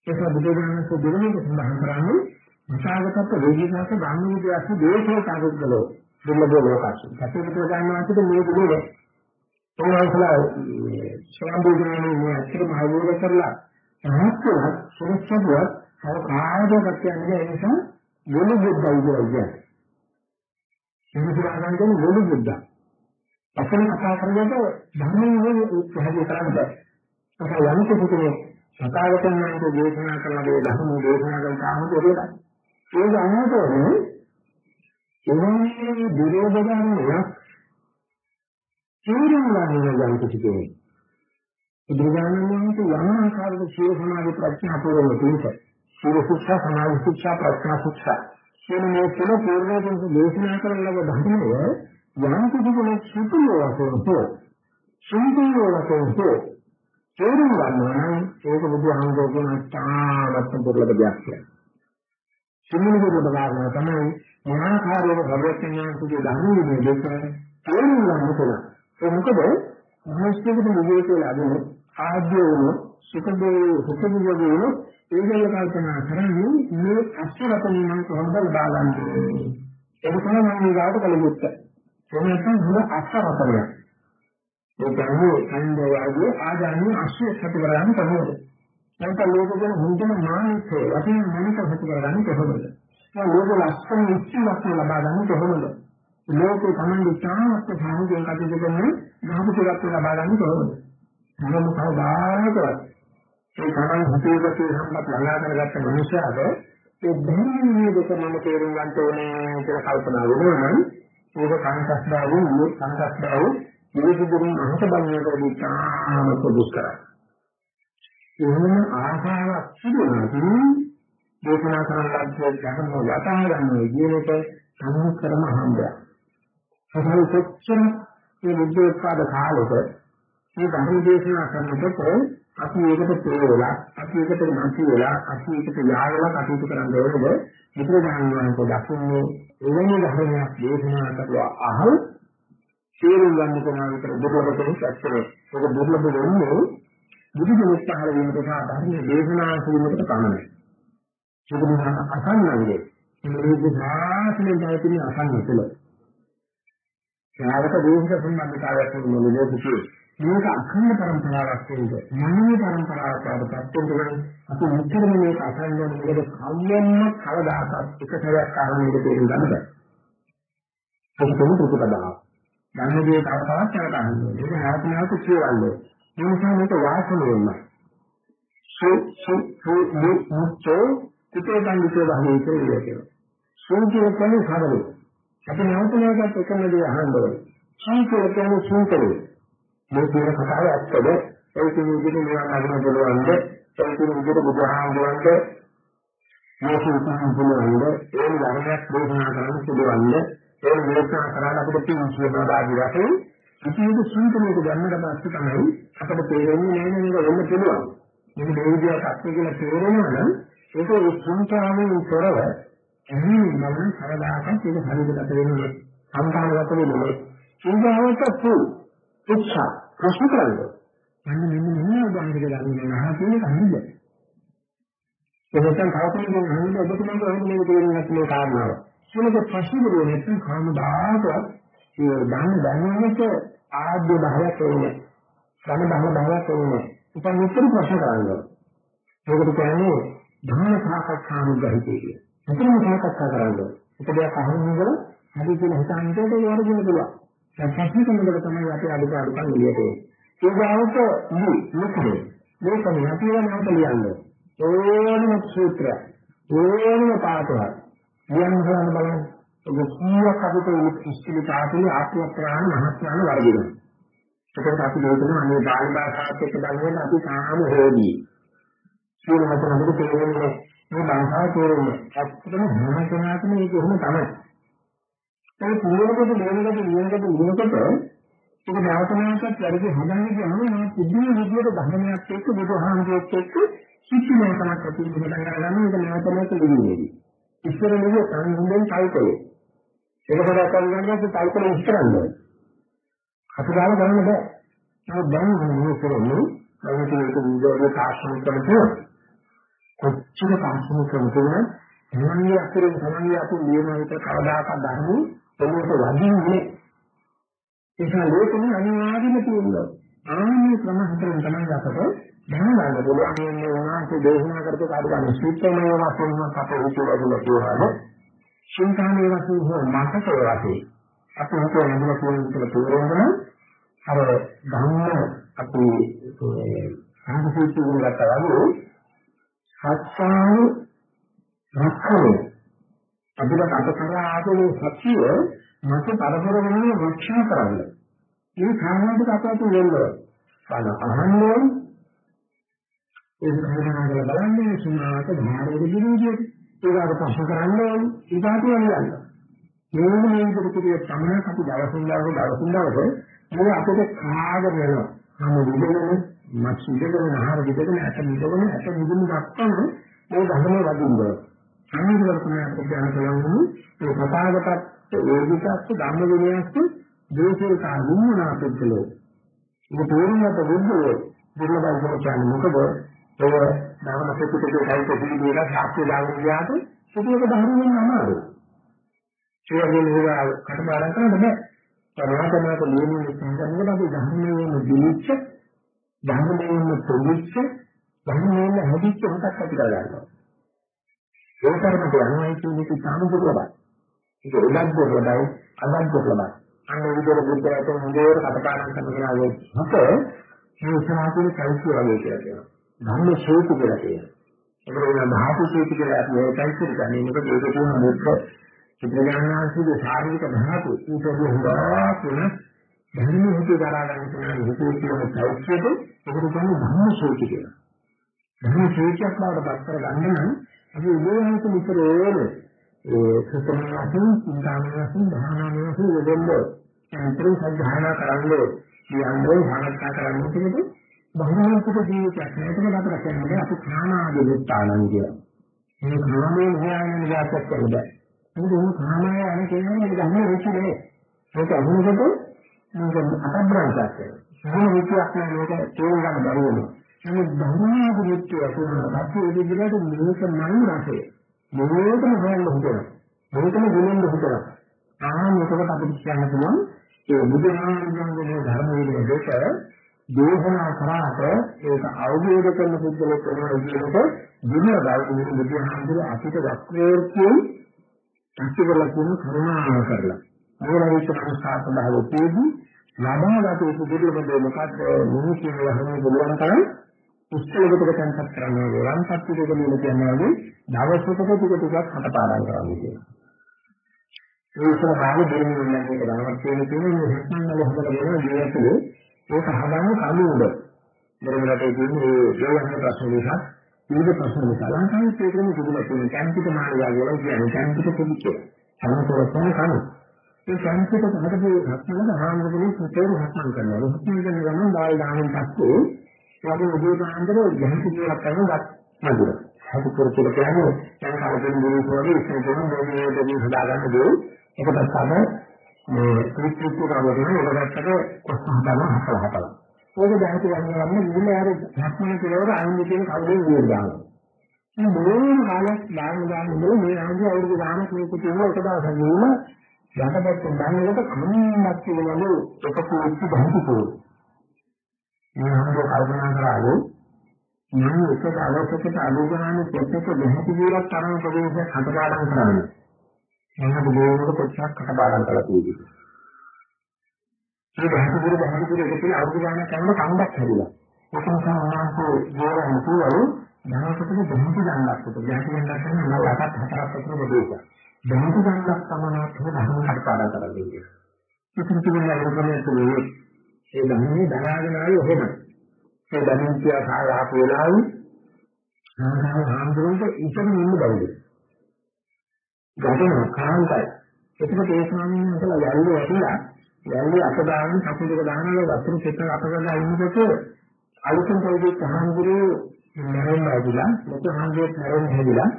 ඒක බුදුදහමේ දෙවෙනි සඳහන් කරන්නේ විසාගතත් වේදිකාක ධම්ම විද්‍යාවේ දේශේ කාගුද්දලෝ දුර්ලභ ලෝකාසු. කටයුතු කරනවා මේ දුර්ලභ උන්වහන්සේලා සම්බුදුරනේ මේ අත්‍යවම අවබෝධ කරලා මහත්කමක් සුරක්ෂිතව තව කායදයක් කියන්නේ ඒ නිසා මොළු බුද්ධයි කියන්නේ. එහෙම කියනවා කියන්නේ මොළු බුද්ධ. අපේ කතා කරනකොට ධර්මයේ පැහැදිලි කරන්න බෑ. ඒක යම් කෙනෙකුගේ සතාවතන් වහන්සේ දේශනා කරන දේ ධර්ම දේශනා කරන කාමද ඒකයි. ඒක අනුතරනේ එවැනි දුරෝධගාමයක් තේරුම් ගන්න යම් කිසි බුදුරජාණන් වහන්සේ යම් ආකාරයක සීල සමාධි ප්‍රඥා පූර්වක තියෙනවා. සීල ශික්ෂා සමාධි ශික්ෂා ප්‍රඥා ශික්ෂා. කියන මේ තුන පූර්ණයෙන් දේශනා කරන ලබ ධර්මය යම් කිසි කෙනෙක් සුතුලෝ වශයෙන් හෝ සුන්දරෝ වශයෙන් හෝ තේරුම් ගන්නවා නම් ඒක බුදුහාමුදුරුවෝ කියන තාමත් දුර්ලභ දෙයක් කියලා. සිමුණු දුර්ලභ කාරණා තමයි මොනාකාරයක භවඥාන්තුගේ ධර්මයේ දෙක තේරුම් ගන්න පුළුවන්. ඒ මොකද? මනස්කෙකට විවේකී ලැබෙන ආද්‍ය වුණු සුඛදේ සුඛදේ වුණු ඒකල කල්පනා කරන්නේ මේ අස්වරතනින් මම කොහොමද ලබා ගන්නේ ඒක තමයි මම මේ ගාවට කලියුත්ත ඒක නැත්නම් හොඳ අස්වරතනයක් ඒ කියන්නේ සංදේයගේ ආදානිය අශ්වය සතු කරගන්න කොහොමද? නැත්නම් ලෝකෙක හොඳම මානසික වශයෙන් මනික සතු කරගන්න කොහොමද? ඒ ලෝක ලක්ෂණ ඉච්ඡාවක් ලබා ගන්න කොහොමද? ලෝකේ තමයි තාමත් සාහෘදයෙන් කටයුතු කරන්නේ මහපුරක් ලබා ගන්න කොහොමද මොනම කවදාකවත් ඒ තමයි හිතේකේ සම්පත් ළඟා කරගත්ත මනුස්සයාට ඒ ධර්මයේ දෙක මම තේරුම් ගන්න ඕනේ කියලා කල්පනා වෙනවා නම් ඒක සංකස්දාව වූ සංකස්දාව විවිධුරුන් අහත බලනකොට ඉතාමත් දුෂ්කරයි. එහෙම ආශාවක් තිබුණා දේශනා කරන ලද්දේ ධර්ම යථා ගන්න විදිහට සම්මුඛරම හම්බයක්. සසල කොච්චර මේ බුද්ධ උත්පාද කාලෙක මේ ධර්ම දේශනා කරනකොට අපි ඒකට තේරෙලා අපි ඒකට නැති වෙලා අපි ඒකට යාවලා කටයුතු කරන්න ඕනද? බුදුරජාණන් වහන්සේ දක්වන්නේ එවැනි ධර්මයක් දේශනා කරලා අහල් තේරුම් ගන්න කෙනා විතර දුර්ලභ කෙනෙක් ඇත්තේ ඒක දුර්ලභ වෙන්නේ බුදු කෙනෙක් පහළ වීමට සහ ධර්ම දේශනා කිරීමකට පමණයි. ඒක නිසා අසන්නන්නේ මේ බුද්ධාසනෙන් දැකින අසන්න තුළ ශ්‍රාවක දේශක සම්බන්ධතාවයක් වුණ ලෝකයේ මේක අඛණ්ඩ පරම්පරාවක් වේද මානව පරම්පරාවකට පත්වෙන්න අපි මුලින්ම මේක අසන්න ඕනේ මොකද කවුරුන්ම කවදාකවත් එක සැරයක් ආරම්භ දෙන්න ගන්න බෑ. ඒක තමයි ප්‍රතිපදාව ගන්න දේ තව තවත් කරලා ගන්න ඕනේ. ඒක නැවත නැවත කියවන්නේ ඒ නිසා මේක වාසන වෙන්න සෝ සෝ සෝ මුචෝ පිටේ ගන්න විදිහ වගේ කියලා. සෝ කියන්නේ සාරය අපි නැවත නැවතත් එකම දේ අහන්න ඕනේ. සූචිය කියන්නේ සූතරේ. මේ කියන කතාව ඇත්තද? ඒ කියන විදිහට නිවන් අගන්න පුළුවන්ද? ඒ කියන විදිහට බුදුහාමුදුරන්ට මේක උපහාම පුළුවන්ද? ඒ ධර්මයක් දේශනා කරන්න පුළුවන්ද? ඒ දේශනා කරලා අපිට තියෙන කියනවා ආදි වශයෙන් කිසිදු සූත්‍රයක ගන්නට පස්සේ තමයි අපිට තේරෙන්නේ නෑ නේද වෙන්න පුළුවන්. මේක දෙවිදියා සත්‍ය කියලා තේරෙනවා නම් ඒක ඒ සූත්‍රාවෙන් තොරව එහි මම සරදාකත් ඒක හරියට ගත වෙන්නේ. සම්පාදගත වෙන්නේ. සූත්‍රාවට සූ උත්සාහ ප්‍රශ්න කරන්නේ. අන්න මෙන්න මෙන්න උදාහරණයක් ගන්න නෑ කියන කන්නේ. එහෙනම් කවුරුන් හන්නේ ඔබතුමන්ට එහෙම නෙවෙයි තේරුම් ගන්න මේ කාරණාව. මොනද ප්‍රශ්න දෙන්නේ නැත්නම් කාමදායකවත් ඒ දැන දැනීමට ආද්‍ය භාවයක් වෙන්නේ. ධන බහල භාවයක් වෙන්නේ. උපන් උත්තර ප්‍රශ්න කරන්නේ. ඒකට කියන්නේ ධර්ම සාකච්ඡානුගහිතය කිය. මෙතනම සාකච්ඡා කරන්නේ. ඒක දෙයක් අහන්න ඉඳලා හරි කියලා හිතන්නේ ඒක වරදින පුළුවන්. දැන් ප්‍රශ්න කරනකොට තමයි අපි අඩුපාඩු අඩුකම් එළියට එන්නේ. ඒ ගාවට නේ මොකද? මේකනේ අපි වෙනවට ලියන්නේ. ඕනම සූත්‍රය ඕනම පාඩයක් ලියන්න හදන්න බලන්න. ඔබ කීයක් අපිට ඉස්තිලි පාඩේ ආත්ම ප්‍රාණ මහත්ඥාන වර්ධිනවා. ඒකට අපි දෙවියන් අනේ බාල භාෂාවත් එක්ක බලනකොට අපි තාම හොයදී. සියලු මතන අපිට තේරෙන්නේ මේ භාෂාව තේරෙන්නේ. ඇත්තටම හැම කෙනාටම මේක එහෙම තමයි. ඒ පුරවකට ලියනකොට ලියනකොට ලියනකොට ඒක නැවත නැවතත් වැඩි හදන්න ගියාම මේ පුදුම විදියට ධර්මයක් එක්ක බුදුහාමුදුරුවෝත් එක්ක සිත්ිනකමක් ඇති වෙන පටන් ගන්නවා මේක නැවත නැවත ලියන්නේ. ඉස්සර නෙවෙයි සංහිඳෙන් තල්කලේ. ඒක පොඩක් අල්ලගන්නත් තල්කලේ ඉස්සරන්නේ. අතගාල ගන්න බෑ. ඒක දැන් මොනවද කරන්නේ? මේක මේක විද්‍යාවේ තාක්ෂණික ක්‍රම තියෙනවා. කොච්චර තාක්ෂණික ක්‍රම තියෙනවද? තමන්ගේ අතරින් තමන්ගේ අතින් ලියන විට කවදාකවත් ධර්මයේ එන්නට වදින්නේ ඒක ලෝකෙම අනිවාර්යම තියෙනවා. ආන්නේ ක්‍රම හතරෙන් තමයි අපට දැනගන්න පුළුවන්. මේ උනාට දේශනා කරපු කාර්යයන් සූත්‍රමය වශයෙන් අපේ හිතේ වදින කියනවා සිතානේ වශයෙන් හෝ මතකයේ වශයෙන් අපි හිතුවා නේද කියන විදිහට තේරෙනවා. අර ධම්ම අපි සාහිත්‍ය වල ගත්තා වගේ සත්‍යාව රක්කනේ අපිට අත කරා ආදී සත්‍යය මත පරපර වෙන රක්ෂා කරන්න. මේ කාරණාවට අපට වෙන්නේ. බල අහන්නේ ඒ සංගණනවල බලන්නේ සුණාට භාරවල දිනුදියට ඒකට ප්‍රශ්න කරන්නේ ඊට යනවා. මේ මේ විදිහට කියේ තමයි අපි දවසින් දවස දවසින් දවස මේ අපිට කාගෙන යනවා. හැම විදිහම මස් විදගෙන ආහාර විදගෙන ඇට විදගෙන ඇට විදිහම දක්වන මේ ධර්මයේ වදිනවා. අනිත් වර්තමාන අපිට කියන්න පුළුවන් මේ කතාවකට වේදිකස්ස ධම්ම විනයස්ස දේශේක අනුමනා පුද්ගලෝ. මේ තේරුමට බුද්ධෝ දුර්ලභව කියන්නේ මොකද? ඒ නාම සුපිටකේ කයික පිළිදීලා සාක්ෂි දාගෙන ගියාට සුපිටක ධර්මයෙන් අමාරුයි. ඒ වගේම ඒක කටපාඩම් කරන්න බෑ. පරමාත්මයට ලියන්නේ සංගමනකට අපි ධර්මයෙන් දිලිච්ච ධර්මයෙන් තොවිච්ච ධර්මයෙන් හැදිච්ච හොටක් ඇති කරගන්නවා. ඒ තරමට අනුයි කියන්නේ තාම දුර්ලභයි. ඒක උලක් දුර්ලභයි, අදක් දුර්ලභයි. අන්න විදිහට බුද්ධයාට හොඳට කටපාඩම් කරන කෙනා වගේ මත මේ සමාධියේ කල්පිය වගේ කියලා කියනවා. ධර්ම ශේතු කියලා කියනවා. ඒකට වෙන ධාතු ශේතු කියලා අපි ඒ කල්පිය ගන්නේ මොකද ඒක කියන මුත්‍ර චිත්‍රඥානාංශයේ ශාරීරික ධාතු ඊට වඩා තුන ධර්ම හිතේ දරා ගන්න පුළුවන් හිතේ කියන සෞඛ්‍යද ඒකට කියන්නේ ධර්ම ශේතු කියලා. ධර්ම ශේෂයක් බවට පත් කර ගන්න නම් අපි උදේවන්ත විතරේම ඒ සුතමනාසුන් චින්තාමනාසුන් භාවනාමනාසුන් යෙදෙන්නේ අන්තරින් සද්ධානා කරන්නේ කියන්නේ භාවනා කරන්නේ කියන්නේ බහුමූලික ජීවිතයක් නේද අපිට කියන්නේ අපි කාමාදී විස්තානන් කියලා. මේ කාමයේ හොයන්නේ විලාසයක් කරන්නේ. මොකද මේ කාමයේ අනේ කියන්නේ මේක ගන්න රුචි නෙවෙයි. ඒක අහුනකොට මේක අතබ්‍රංශයක්. සාම රුචියක් නෙවෙයි මේක තේරුම් ගන්න බැරි නමුත් ධර්මාදී මුත්‍ය අසුරන රසයේ විදිහට මේක නම් රසය. මොනෝටම හොයන්න හදනවා. මොකටම ගුණෙන්ද හදනවා. ආ මේකට අපිට කියන්න පුළුවන් ඒ බුදුහාමුදුරන්ගේ ධර්ම විදිහේ දෙක දේශනා කරාට ඒක අවබෝධ කරන පුද්ගලෙක් වෙනවා කියනකොට දුන්න බව බුදුහාමුදුර අපිට වක්‍රෝක්තිය අත්‍යවල කියන කරුණාව කරලා. මොනවායික සංස්කාර භාවයේදී ලබාගත යුතු දුර්ලභ මොකක්ද මිනිස්සු වහන්නේ බලන්න තරම් ඉස්කලකට තැන්පත් කරනවා වරන් සත්‍ය දෙක නෙල කියන්නේ වගේ දවසකට ටික ටිකක් හටපාඩම් කරනවා කියනවා. ඒ ඉස්සර කාලේ දෙන්නේ නැහැ ඒක දැනවත් කියන තියෙන මේ හිතන්න වල හදලා දෙන ජීවිතේ ඒක හදාගන්න කලු උඩ. මෙරමලට කියන්නේ ඒ දේවයන් ප්‍රශ්න නිසා විවිධ ප්‍රශ්න නිසා ලංකාවේ තේරෙන දුබල තියෙන කැම්පිට මාර්ගය වල කියන්නේ කැම්පිට පොඩි කියලා. සමතොරපන කණු. ඒ කැම්පිට හදපු රත්නවල ආනන්දගේ සුතේරු හත්නම් කරනවා. හත්නම් කරන ගමන් ඩාල් දාගෙන පස්සේ වගේ උදේපාන්දර යහති කියලා කරනවත් නදුර. හදු කරකල කියන්නේ දැන් කවදින් දුරු කරේ ඉස්සර දුන්න මේ දෙවි හදාගන්න දේ. ඒකටත් තමයි මේ ක්‍රිස්තිතු කරවගෙන ඒකටත් කොහොමද හතල හතල. ඕක දැහට යනවා නම් මුල යාර ධර්මයේ කෙලවර අයින් කියන කවුරුන් වියර දානවා. මේ බොහෝම කාලයක් දාන දාන ඉඳලා මේ ආන්දි අවුරුදු ගානක් මේක තියෙනවා එක දවසක් ගිහින් යටපැත්තෙන් දැන්නකොට කමන්නක් කියනවලු එක කුච්චි බහිතෝ මේ හම්බ කල්පනා කරාලු මම එක දවසකට අනුගමනයේ පොතක දෙහිති විරක් තරම් ප්‍රදේශයක් හතපාඩම් කරන්නේ. මම බුදුරජාණන් කොච්චරක් කටපාඩම් කළා කියන්නේ. මේ බහදුර බහදුර එකේ අවුරුදු ගානක් කරන කණ්ඩක් හැදිලා. ඒක නිසා මනසෝ ජීවන තුවල ධනකට දෙහිති ගන්නක් පුත. දෙහිති ගන්නක් කරන නව අටක් හතරක් අතර ප්‍රදේශයක්. දෙහිති ගන්නක් තමයි ධර්ම කටපාඩම් කරන්නේ. ඉතින් කියන්නේ අනුගමනයේ තුනේ ඒ ධර්මයේ දරාගෙන ආවේ ඔහෙම. ඒ ධර්මයේ කියා කාලාපු වෙලාවේ ආනාව හාමුදුරන්ට ඉතින් ඉන්න බැරිද? ගැටෙන කාන්තයි. එතකොට ඒ ස්වාමීන් වහන්සේලා යන්නේ ඇතිලා යන්නේ අප දාන කපු දෙක දානවා වතුර පෙත අපගලා ඉන්නකොට අලුතෙන් පොඩි හාමුදුරුවෝ මරන්න ඇවිලා ලොකු හාමුදුරුවෝ මරන්න හැදිලා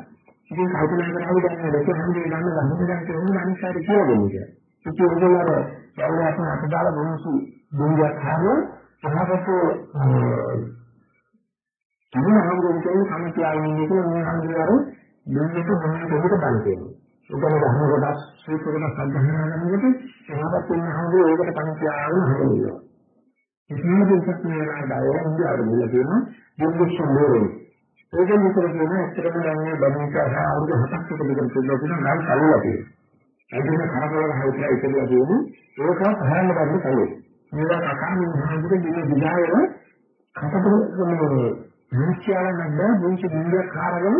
ඉතින් කල්පනා කරනවා දැන් ලොකු හාමුදුරුවෝ ගන්න ගන්න දැන් කොහොමද අනිස්සාරි කියලා දෙන්නේ. ඉතින් ඒගොල්ලෝ යන්නේ අපේ අප දාලා බොහොම දුංගයක් හරන අහකට තමයි හම්බුනේ කියන්නේ සම්ප්‍රායන ඉන්නේ කියලා මේ හම්බුනේ දුංගක මොනවද දෙකට බල තියෙනවා. උගල ගහන කොට සූත්‍රකම සම්බන්ධනා කරනකොට එහාට තියෙන හම්බුනේ ඒකට පණතියාගෙන හදනවා. කිසිම දෙයක් නෑ ඩයෝ ඉන්නේ අර මුල තියෙන දුක්ඛ සම්බෝධය. ඒකෙන් විතර කියන ඇත්තටම දැන් බණික අවුරුදු හතක් විතර දෙකක් තිබුණා නම් කල්ලා තියෙනවා. ඇයිද කරකවල හයිතලා ඉතිරිලා තියෙන්නේ ඒකවත් හොයන්න බැරි කලේ. මේවා කකාමින් හඳුක දින දිගායන කටට මේ මිනිස්යාලා නැද්ද මුංචි මුංගියක් කාරගෙන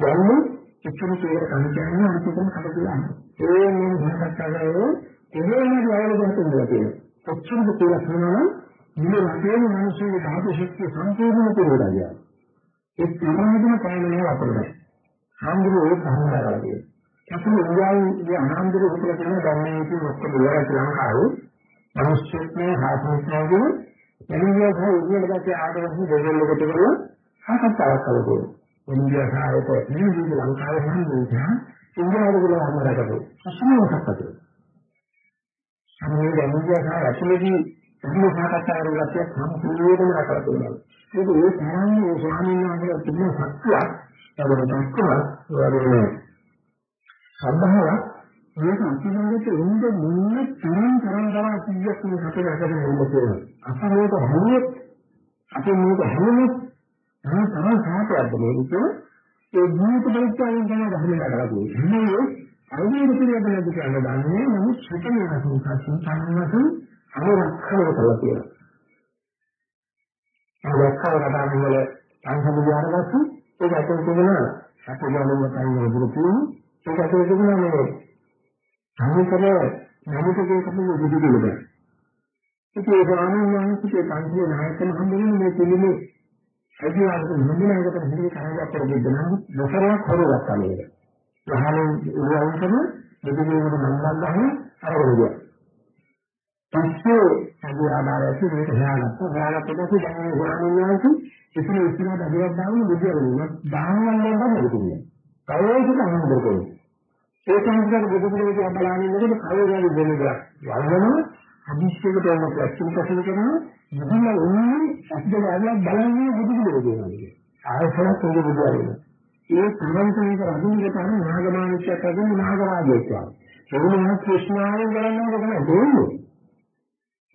යන්නේ එච්චර කියලා කන්නේ අනිත්‍යම කඩ කියන්නේ. ඒ මේ හිතකටගේ එහෙමද වල දෙහින්දලා තියෙනවා. කොච්චරද කියලා කියනවා මේ රටේ මිනිස්සුගේ ධාතු ශක්තිය සම්පූර්ණයෙන්ම පිළිගලා ගියා. ඒ තරමදම කායනේ අපරදයි. ආන්දරේ ඒක හංගාරලා තියෙනවා. අපේ ඉන්දියාවේ අනාන්දරේ උත්තර කරන ගන්නේ ඉතින් ඔක්කොම ඉවරයි ලංකාවේ. මිනිස්සුන්ගේ හාස්මස්නාගේ එළියට ඉන්නේ දැක්ක ආදරෙන් දෙවියන්ට කරලා හාකතාවක් කරලා ඉන්දියා සායත මේ විදිහ ලංකාවේ නම් දුන්නා ඉන්දියාවේ කියලා අමරකට සම්මතකට සමහර ඉන්දියා සාය ඇතුළේදී ධර්ම සාකච්ඡා කරන ගැතිය සම්පූර්ණයෙන්ම රටලා තියෙනවා. ඒක ඒ තරම්ම ඒ ස්වාමීන් වහන්සේලා තිබෙන ශක්තියක් ඒකට දක්වන වගේ සම්භාවයක් මේක අන්තිමට එන්නේ මුන්නේ තරම් තරම් තරම් කීයක් මේ රටේ රටේ වෙන්න කියලා. අපරේට හැමෝත් අපේ මේක හැමෝත් තරම් තරම් සාපයක්ද මේක ඒ ජීවිත පරිත්‍යාගයෙන් තමයි ධර්මයට කරලා තියෙන්නේ. මේ අයිතිය පිළිබඳව කියන්න දන්නේ නමුත් සුතම වශයෙන් සංසාරයෙන් අනුරක්ෂණය කරලා තියෙනවා. ආරක්ෂාව කතාවෙන් වල සංසම්පූර්ණ වස්තු ඒක ඇතුළේ තිබෙන සත්‍යඥානෙම තමයි බුදුතුමෝ ඒක ඇතුළේ තිබෙන මේ සම්පූර්ණ නමුතේ කපුව බුදු දෙලද. ඉතින් ඒ ස්වාමීන් වහන්සේගේ පන්තියේ නායකයන් හම්බෙන්නේ මේ පිළිමේ අයිතිවාසික නිමුණයකට හිතේ කරගත්ත දෙන්නා නොකරයක් හොරගත්තා නේද. යහනේ උදාහරණ දෙවියන්ගේ මංගල ගහන අරගෙන ගියා. පස්සේ සම්පූර්ණ ආදායයෙන් මේක හොයාගත්තා. හොයාගත්ත පස්සේ දැන් මේ හොයාගෙන ඉතින් ඉස්සරහට අදියක් දාන්න බුද්ධිය වෙනවා. දාහවන්නේ නැහැ දුන්නේ. කයෝසික අනුබරකෝ. ඒ සංස්කාර බුදුපිළිවෙල දිහා බලන්නේ මොකද කයෝගාලි දෙන්නේ. වල්වන අදිශ්‍යයකට යන ප්‍රශ්න ප්‍රශ්න කරනවා. මුදින උන්නේ අද්දල ඇවිල්ලා බලන්නේ බුදුපිළිවෙල දෙනවා. ආයතනත් උගේ බුදුරජාණන්. ඒ ප්‍රවන්තනික රජුගේ තමයි නාගමානිච්චය කරගෙන නාගරාජයෙක්. ඒ වුණා කෘෂ්ණාවෙන් බලන්නේ කොහොමද දෙන්නේ?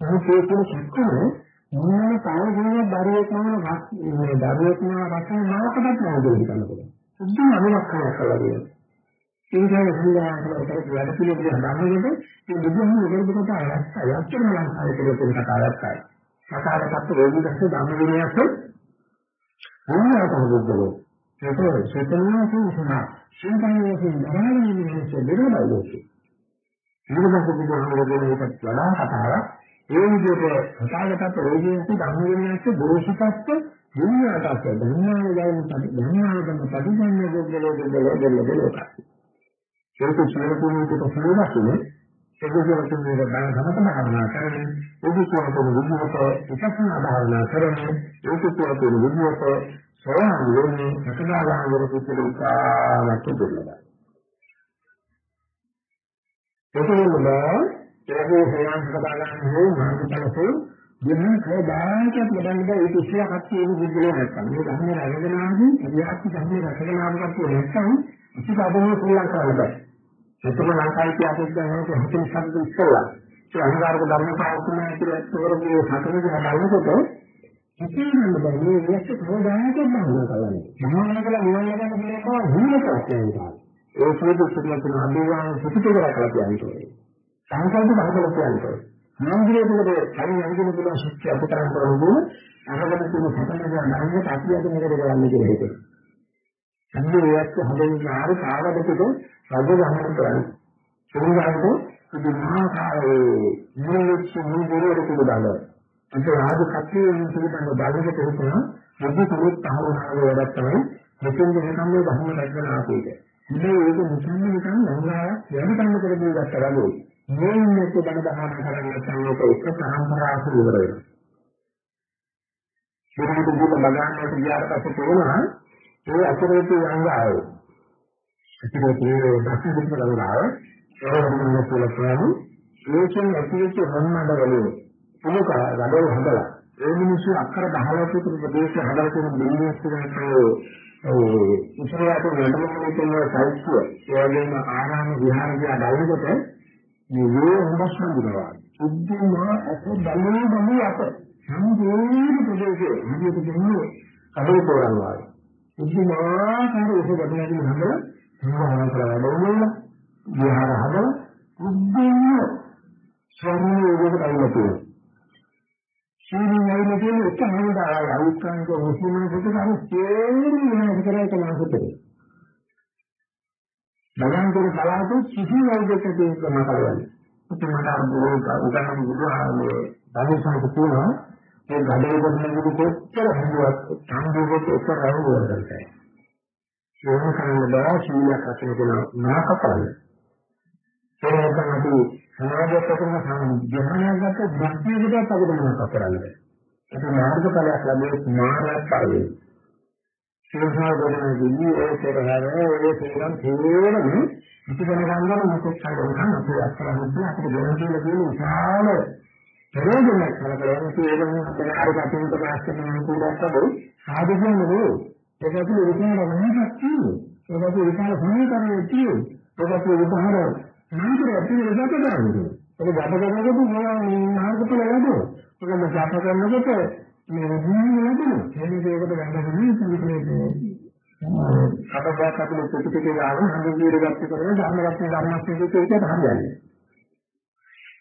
නමුත් ඒ කියන සත්‍යය මොනම කාලෙකින් දරුවෙක් නම් මේ දරුවෙක් නම් රටේ මාකටත් නෝදෙන්න කරනකොට. සුදුම අනුරක්ෂණය කළා කියන. ඒ කියන්නේ සුදුමාකට වැඩ පිළිවෙල හදාගන්නකොට මේ බුදුහාමුදුරුවෝ කරපු කොට අයත් අයත්ම ලංකාවේ කරපු කතාවක් තමයි. සකාරකත් රෝගීකස්ස ධම්මවිනයත් මොනවාට හදුද්දෝ. ඒක සත්‍යනා කියනවා. සින්තනයේ සින්දරාලේ මිනිස්සු දෙරබයිලෝසි. ඊළඟට බුදුහාමුදුරුවෝ මේකට වඩා කතාවක්. ඒ විදිහට සතාගත රෝගීන්ට ධම්මවිනයත් දෝෂිතස්ස විඤ්ඤාතස්ස ධර්මාවයන් ධර්මාවයන් පරිඥාන දෙල්ලෝ දෙල්ලෝ දෙල්ලෝ දෙල්ලෝ ඒක සියලුමකට සම්බන්ධනේ ඒකෝසෙන් මේ බණ සමත භාවනා කරන්නේ ඒකෝසෙන් විදිහට විපස්සනා භාවනා කරන්නේ ඒකෝසෙන් විදිහට සෝවාන් වෙන්නේ සකදාගාම වරපුතේ උපාවට දෙන්නවා ඒකෙන්ම ඒකේ හේයන් කතාගන්න හෝ මාර්ගඵලකෝ දෙන්න කවදාකවත් ලබන්න බෑ ඒක ඉස්සලා කට්ටිය ඒක බුද්ධලේ නැත්තම්. මේ ධර්මයේ රැඳගෙනාදී අධ්‍යාත්මික ධර්මයේ රැඳගෙනාම කට්ටිය නැත්තම් ඉතින් අපේ ශ්‍රී ලංකාව බෑ එතකොට ලංකාවේ තියාපොත් ගන්නකොට හිතේ සම්පූර්ණ ඉස්සලා ඒ අනිවාර්ය ධර්ම පාවුනා කියලා තෝරන්නේ හතරේ බලනකොට ඉතින් බෑ මේ විශ්ව කවදාකවත් බෑ කරන්නේ මහානගල නිවන ගන්න කියනවා හිමක කියන්නේ ඒ සුදු සුදුන තුන අඳුරන සුදුකර කරලා කියන්නේ සංකල්ප බහදලා කියන්නේ. මන්දිරයේ තුලද කලින් අඳින පුළුවන් ශික්ෂා අපතරම් කරනකොට අරගෙන තියෙන සතනක නංගට අපියද මේකට කරන්නේ කියලා හිතේ. අන්නේ ඒත් හදෙන් ආර කාවදකට රජ ගමන කරන්නේ. සුරුගාන්ට පුදුමාකාරයේ මුලිච්ච මුලිරේ පිළිබඳව. අද රාජ කප්පියෙන් පිළිබඳව බලකට හිතන බුදු කෙනෙක් තහවුරුනාගේ වැඩක් තමයි මෙතෙන් දෙකම මේ බහම රැගෙන ආපේක. මේ ඒක මුසන්න නිකන් නෝනාවක් වැඩි කන්න කරගෙන ගත්තා වගේ. මේ මේක බණ දහම කරගෙන සංයෝග එක පරම්පරාවක ඉවර වෙනවා. ඒකට දුක බගාන්නට ගියාට පස්සේ තේරෙනවා ඒ අතරේ යංගාව. ඒකේ දක්ෂ දුක ලබනවා. ඒකම කියලාම ඒකෙන් ඇතිවෙච්ච රන්නඩ වලින් මොකක් රඩවල් හදලා ඒ මිනිස්සු අක්කර 10ක විතර ප්‍රදේශ හදලා තියෙන බිල්ඩින්ග්ස් ටිකක් ඒ ඉස්සරහට වැඩම කරන සයිස්කුව ඒ වගේම ආරාම විහාර දිහා බලනකොට මේ වේ හොඳස්ම දිනවා. උද්දීමා අත බලේ බලේ අත සම්පූර්ණ ප්‍රදේශයේ විදියට කියන්නේ කඩේ තෝරනවා. උද්දීමා කාර උස ගැටලකින් හදලා සම්මාන කරලා බලන්න විහාර හදලා බුද්ධිය ස්වර්ණයේ උදේට ඇවිල්ලා තියෙනවා. ශීලයෙන් ඇවිල්ලා තියෙන එක හොඳයි අවිස්කානික මුස්ලිම් කෙනෙකුට අර තේරෙන්නේ නැහැ කරේ කියලා හිතේ. බගන්තර කලාවේ කිසි වෛද්‍යකෙක් දෙන්න කලවන්නේ. ඉතින් මට අර උදාහරණ බුදුහාමේ ධර්මසංක කියනවා ඒ ගඩේ දෙන්නේ කොච්චර හඳුවත් සම්බුද්ධ එක රවුවකට කරයි. ඒක කරන්න බෑ සීලයක් රැකගෙන කියලා නාකපල. ඒක තමයි සමාජයට කරන සම්ඥානයක් ගත්ත භක්තියකටත් අපිට මොනවද කරන්නේ. ඒක මාර්ගඵලයක් ලැබෙන්නේ මාර්ගයක් පරිදි. සිනහා ගොඩනගන්නේ ඒ පෙරහැරේ ඒ සීලම් තේරෙන්නේ ඉතින් ගන්න මොකක්ද කරන්නේ අපේ අත්තරන්නේ අපිට දෙන කියලා කියන විශාල ප්‍රයෝජනයක් කරගන්න තියෙන අපේ අරකට ප්‍රකාශ කරන අනුකූලයක් තමයි සාධකම නෙවෙයි. ඒක ඇතුලේ විඥාන මොනවද කියන්නේ ඒක ඇතුලේ විඥාන සමීකරණය කියන්නේ ඒක ඇතුලේ විඥාන මානසික ඇතුලේ ඉඳලා කරන්නේ. ඒක ගත කරනකොට මොනවා මාර්ගඵල ලැබෙනවා. ඒක ගත කරනකොට මේ විඥාන ලැබෙනවා. එන්නේ ඒකට ගන්න පුළුවන් අපබ්බත් අපේ ප්‍රතිපිටේ ගාන හඳුන්වීර ගත්ත කරන ධර්ම රත්න ධර්මස්කේතේ ඒකට හරියන්නේ.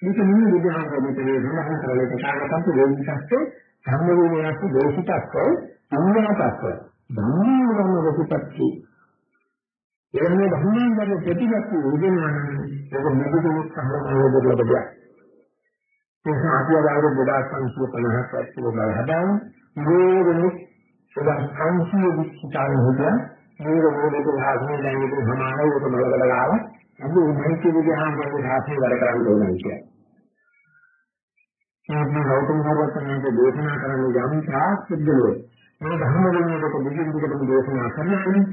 මේක නෙමෙයි බුදුහාමුදුරුවෝ මේ සඳහන් කරලා ප්‍රකාශ දෙවිසක්කේ ධර්ම විනයස්ස දෝෂිතක්කෝ අනුමතක්ක ධම්මවරම රසපත්ති එවැනි ධර්මයෙන් ප්‍රතිපත්ති උදෙනවන්නේ ඒක මෙදුදුක් සම්බන්ධව දෙලබදියා ඒක අපි අදාළ 2550ක් ඇතුළත බල හදාන මේකෙනි සදා සංසිය විචාරය හොදලා මේක මොකද භාෂණය දැන් ඒක සමානව උඩ බලකට ගාවා අපි උන්වහන්සේ විදිහාම සාසනය වැඩ කරන්න ඕනේ කියන්නේ මේ ගෞතම සර්වඥයන්ට දේශනා කරන යම් තාක්ෂිද්දලෝ මේ ධර්ම විනයකට බුදුන් දුකටම දේශනා කරනවානේ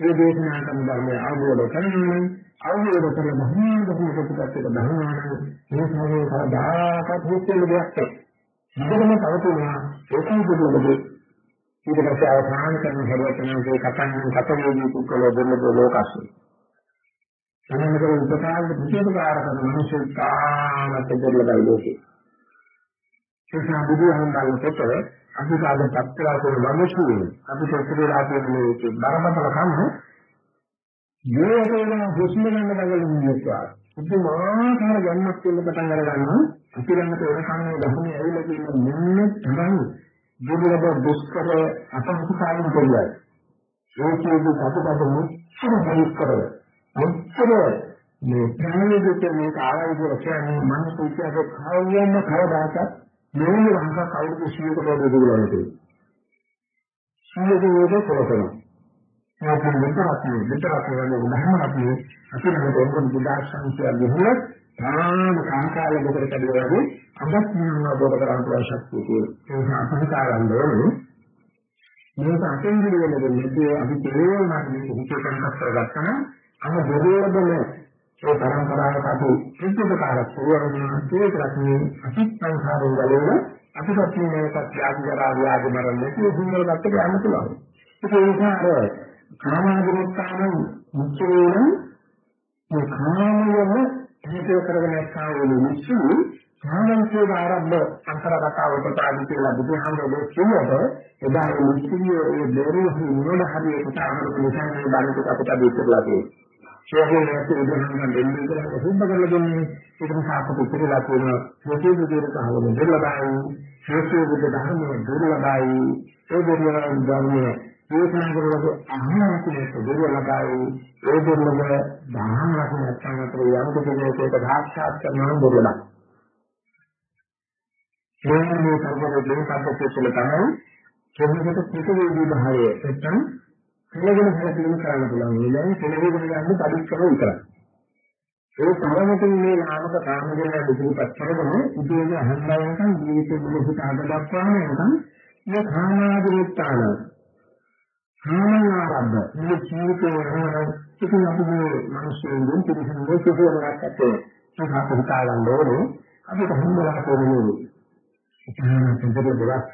ඒ දේශනා කරන ධර්මය අවබෝධ කරගන්න අවබෝධ කරන ධර්මයෙන් ධර්ම ප්‍රතිපත්තියට ධර්මවල මේ සමයේ සදාකත් හිතෙන දෙයක් ඉතින්ම තවතුනා ඒකයි දුර්ලභ ඊට පස්සේ අවසාන කරන සර්වඥයන්ගේ කතන් කතවේදී කුකල දුර්ලභ ලෝකස්සේ. අනන්තර උපකාරක ප්‍රතිපකාර කරන මිනිස්සු තාමත් දුර්ලභයි ලෝකේ ඒක බුදුහමඳන්ට අපිට අද පත්‍රා කරන මිනිස්සු අපිට උත්තරලා තියෙන මේ බරපතල කම මේකේන හුස්ම ගන්න බගලින් ඉන්නවා පුදුමාකාර ගන්නක් වෙන්න පටන් අර ගන්නවා අපි ළඟට එන කන්නේ දහුනේ ඇවිල්ලා කියන මෙන්න තමයි දුර්ලභ දුෂ්කර අපහසුතාවයන් කියලයි ඒකේදී අපිට මුච්චර දුෂ්කර මුච්චර මේ ප්‍රාණික මේක ආවයි කියන්නේ මනස ඉතිහාසයේ කවුරුම කවදාකවත් මේ රහසක් අවුරුදු 100කට වඩා දුරලා තියෙනවා. සම්මුතියේ කොලකන. ඒකෙන් මෙතනක් නේ මෙතනක් වගේ උදාහරණයක් නේ අපිට මොකද බුදාශංශය ගිහින් තාම කාංකාල දෙකට කඩේවගේ අදත් මොනවා බෝධ කරන්න පුළුවන් ශක්තිය තියෙනවා. ඒක අපිට ගන්න ඕනේ. මේක අතෙන්දි වෙන දෙන්නේ අපි තේරෙන්නේ නැහැ මේක හිතේ කන්ටස් කරගත්තා නම් අර බොහෝදම ඒ පරම්පරාවට අපි ප්‍රතිපදාවක් පුරවනවා ඒක රත්නේ අසිත් සංඛාරයෙන් ගලවන අපිට මේකත් ත්‍යාග කරා ව්‍යාධි මරන්නේ ඒ සිංහල පැත්තට යන්න පුළුවන්. ඒක නිසා අර කාමාදිමුත්තාන මුචේන මේ කාමයම හේතු කරගෙන යන මිනිස්සු කාමන්සේ ආරම්භ අන්තරගතවට ආදී කියලා බුදුහාමුදුරුවෝ කියනකොට එදා මේ මිනිස්සු ඒ දෙරුහි මොන හරි කතා කරපු නිසා මේ බණට අපිට දෙන්නලා තියෙනවා. ඒකේ නැති උදාහරණ දෙන්න කියලා හුම්බ කරලා දෙන්නේ ඒක නිසා අපට ඉතිරිලා තියෙන සෝතේ විදියට කහවල දුර්ලභයි සෝතේ බුද්ධ ධර්මයේ දුර්ලභයි ඒ දුර්ලභ ධර්මයේ ඒ සංකල්පවල අහන්නට දුර්ලභයි ඒ දුර්ලභ ධර්ම රකින්න නැත්නම් අතර යම් කෙනෙකුට ඒක සාක්ෂාත් කරනවා දුර්ලභයි මේ කර්මවල දෙන කප්පේ තුළ තමයි කෙනෙකුට පිටවේදී භාවය නැත්නම් කෙලගෙන හැදෙන්න කරන්න පුළුවන්. ඊළඟ කෙලගෙන ගන්න පරික්ෂම විතරයි. ඒ තරමකින් මේ නාමක කාමගෙන දුරුපත් කරගෙන ඉතින් අහන්නයන්කන් ජීවිතේ මුලට අද දක්වාම එනකන් මේ කාමාදිරිත්තාන කාමාරබ්බ මේ ජීවිතේ වරණ ඉතින් අපි මේ මිනිස්සුන්ගෙන් පිළිසඳ කිසිවක්වත් ඇත්තේ සහත හිතා ගන්න ඕනේ අපිට හම්බලා කොරන්නේ. ඉතින් පොඩි දෙයක්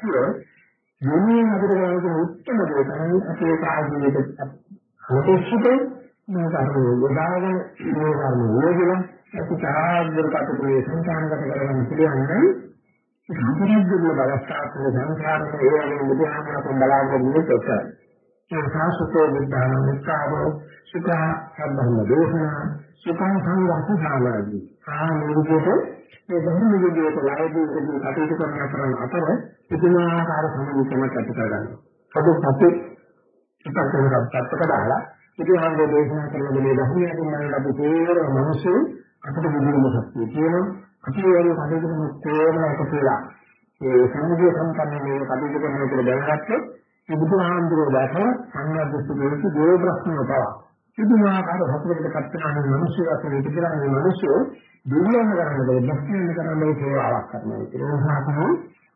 මේ අපිට ගන්න උත්තර දේ තමයි අපේ කාර්යයකට හොතෙච්චිතේ මේ කාර්යය යොදාගෙන මේ කාර්යය වලගෙන අපි සාහෘදකට අපේ සංකානකට කරගන්න පුළුවන් නම් සම්පූර්ණ දුර්ලභ අවස්ථාවක සංඛාරක ඒ වගේ බුදුහාමරකම් බලාගෙන ඉන්නේ කොච්චර ඒ සාසුතෝ බුද්ධාන මුක්ඛාවෝ සුඛ සම්බන්ධ දේශනා සුඛං සංඝාස සාමාදී ආ නිරුද්ධේ මේ ධර්ම විද්‍යාවට ලයිබ්‍රරි කටයුතු කරන අතර අතර පුදුමාකාර සම්මුතියක් ඇති කරගන්නවා. පොදු සති ඉපස්සනකට පැත්තක දාලා බුදුහාමුදුරේ දේශනා කරන මේ ධර්මයෙන් මම අපි තේරෙන මිනිස්සු අපිට බුදුම ශක්තිය තියෙනවා. අපි ඒ කටයුතු කරන තේරෙන එක කියලා. ඒ සම්මුතිය සම්පන්න මේ කටයුතු කරන එක දැනගත්තොත් මේ බුදුහාමුදුරේ දැකලා සංඥා දෘෂ්ටි දේ ප්‍රශ්න පවා. පුදුමාකාර හතරකට පත්වන මිනිස්සු අතර ඉතිරා මේ මිනිස්සු දුර්ලභ කරන්නේ ප්‍රශ්න කරන්නේ සේවාවක් කරනවා. ඒ නිසා තමයි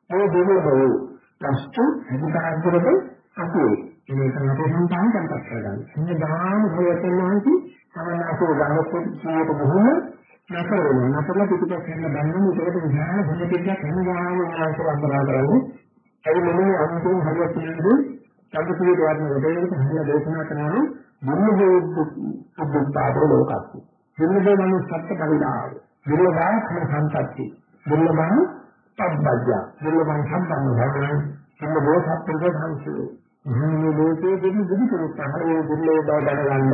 ඒ දුර්ලභ වූ ප්‍රශ්න හිතාන්තරට අපි මේක අපේ සංතාන කරපත් කරගන්න. මේ දාන භවයෙන් නැති තමයි අපේ ගන්නකොට ජීවිත බොහොම නැතර වෙනවා. නැතරලා පිටුපස් යන බඳුන් ඒකට විඥාන දෙකක් හැම ගානම ආශ්‍රය අන්තරා කරන්නේ. ඒ මෙන්න අන්තිම හරියට කියන්නේ සංකීර්ණ වර්ණ වලට හරිය දේශනා කරනවා දුර්ලභ බුද්ධාතර ලෝකස්ති. දුර්ලභ මනුස්සත්ව පරිණාමය. දුර්ලභ khන සම්පatti. දුර්ලභ පබ්බජ්ජ. දුර්ලභ සම්පන්න භවන. දුර්ලභ සත්ත්ව සංසය. මේ ලෝකයේ දෙවි බුදු කෙනෙක් තමයි දුර්ලභ බව දැනගන්න.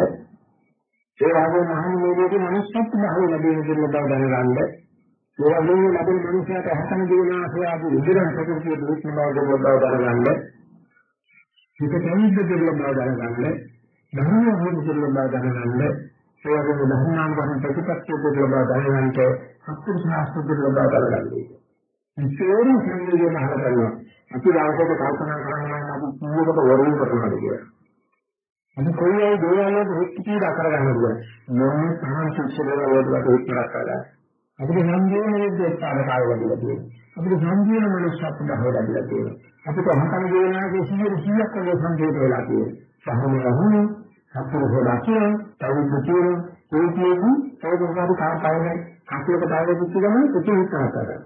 ඒ වගේම මහණෙනියගේ මනුස්සත්ව භාවය ලැබෙන දුර්ලභ බව දැනගන්න. ඒ වගේම ලැබෙන මනුස්සයාට හතන දින ආශ්‍රයාදී විදුරන් ප්‍රකෘතිය දුර්ලභ බව දුර්ලභ බව දැනගන්න. හිත දෙවිද දුර්ලභ බව දැනගන්න. ධර්මයේ හොඳ දුර්ලභ බව දැනගන්න. ඒ වගේම ධර්මාන් වහන්සේ ප්‍රතිපත්තිය දුර්ලභ බව දැනගන්නට සත්‍ය ශාස්ත්‍ර දුර්ලභ බව දැනගන්න. විශේෂයෙන් සංයෝජන මහල කරනවා. අපි දවසක කල්පනා කරනවා නම් අපි කීයකට වරුන් කරනවද කියලා. අපි කොයි අය දේවල් වලට හිත කරගන්නද මොන තරම් ශික්ෂණ වලට හිතක් කරලා අපිට සංජීවන විද්‍යාවට කාලය ලැබිලා තියෙනවා. අපිට සංජීවන මනුෂ්‍යත්ව බහුව ලැබිලා තියෙනවා. අපිට අහකන දේනාගේ 100 100ක් වගේ සංජීවිත වෙලා තියෙනවා. සහම රහුනේ සතුරු හොදාකිය, තවුද්ද කියන ඒ කියන්නේ තවදුරටත් කාර්යය කටයුතු දාගෙන ඉච්ච ගමන් ප්‍රතිහිත කරනවා.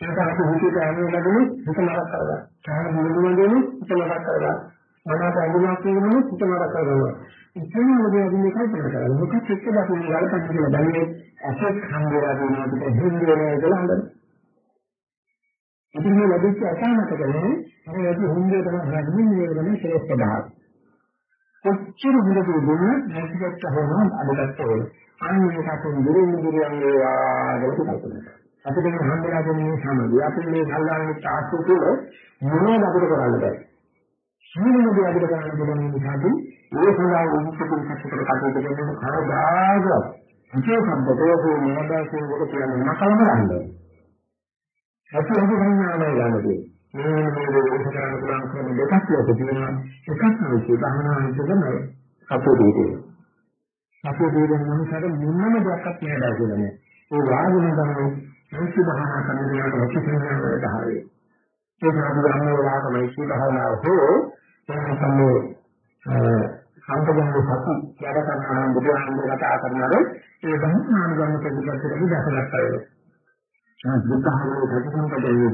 ඒක අපි හිතේ ඇන්නේ ලැබුණේ හිත නරක කරගන්න. කාම මුළුමඳුනේ හිත නරක කරගන්න. මනස අඳුනක් කියනනේ හිත නරක කරගන්න. ඉතින් මොකද අපි කල්පනා කරන්නේ? මොකක්ද එක්ක අපි ගලපන්න කියලා දැන්නේ ඇසෙත් හම්බෙලා දෙන අපිට හින්දේ නෑ කියලා හඳන. ඉතින් මේ ලැබිච්ච අසහනත කරන්නේ අර යටි හින්දේ තමයි රජින්නේ වෙන ශ්‍රේෂ්ඨ භාගය. කොච්චර හොඳද දුන්නේ නැතිවත් හොරන අදටත් ඕන. අන්නේ කටුන් දුරින් දුරින් වේවා කියලා කල්පනා අපිට මේ හම්බෙලා තියෙන මේ සමගිය අපි මේ කල්ලාගෙන තාක්ෂු තුළ මොනවද අපිට කරන්න බැහැ. සීලමදී අපිට කරන්න පුළුවන් නිසාදී ඒ සඳහා උන්සතුන් කටයුතු කටයුතු කරන කවදාගවත් විශේෂ සම්බතෝ මොනවාදසේ වල කියන නකලම ගන්න. අපි හිත සංඥාමය යන්නේ. මේ මේ දේ කරන්න පුළුවන් ක්‍රම දෙකක් ලෝකෙ තියෙනවා. එකක් තමයි භාවනාවේ තමයි අපේ දේ. අපේ දේ මොනසාර මොනම දෙයක්වත් නෑ දාගෙන. ඒ වාගුණ තමයි මේක භාවනා කරන දේවල් රැකගෙන යන ධාරය. ඒක අනුගමනය වෙලාවක මේක භාවනාව හෝ එහෙනම් සම්මෝ සංකල්පන සති වැඩ කරන බුදුහාමුදුර කතා කරනකොට ඒ ධර්මානුගමන ප්‍රතිපත්තියට දැකලා කරේ. ඒ බුදුහාමුදුර ප්‍රතිසංකල්පයේ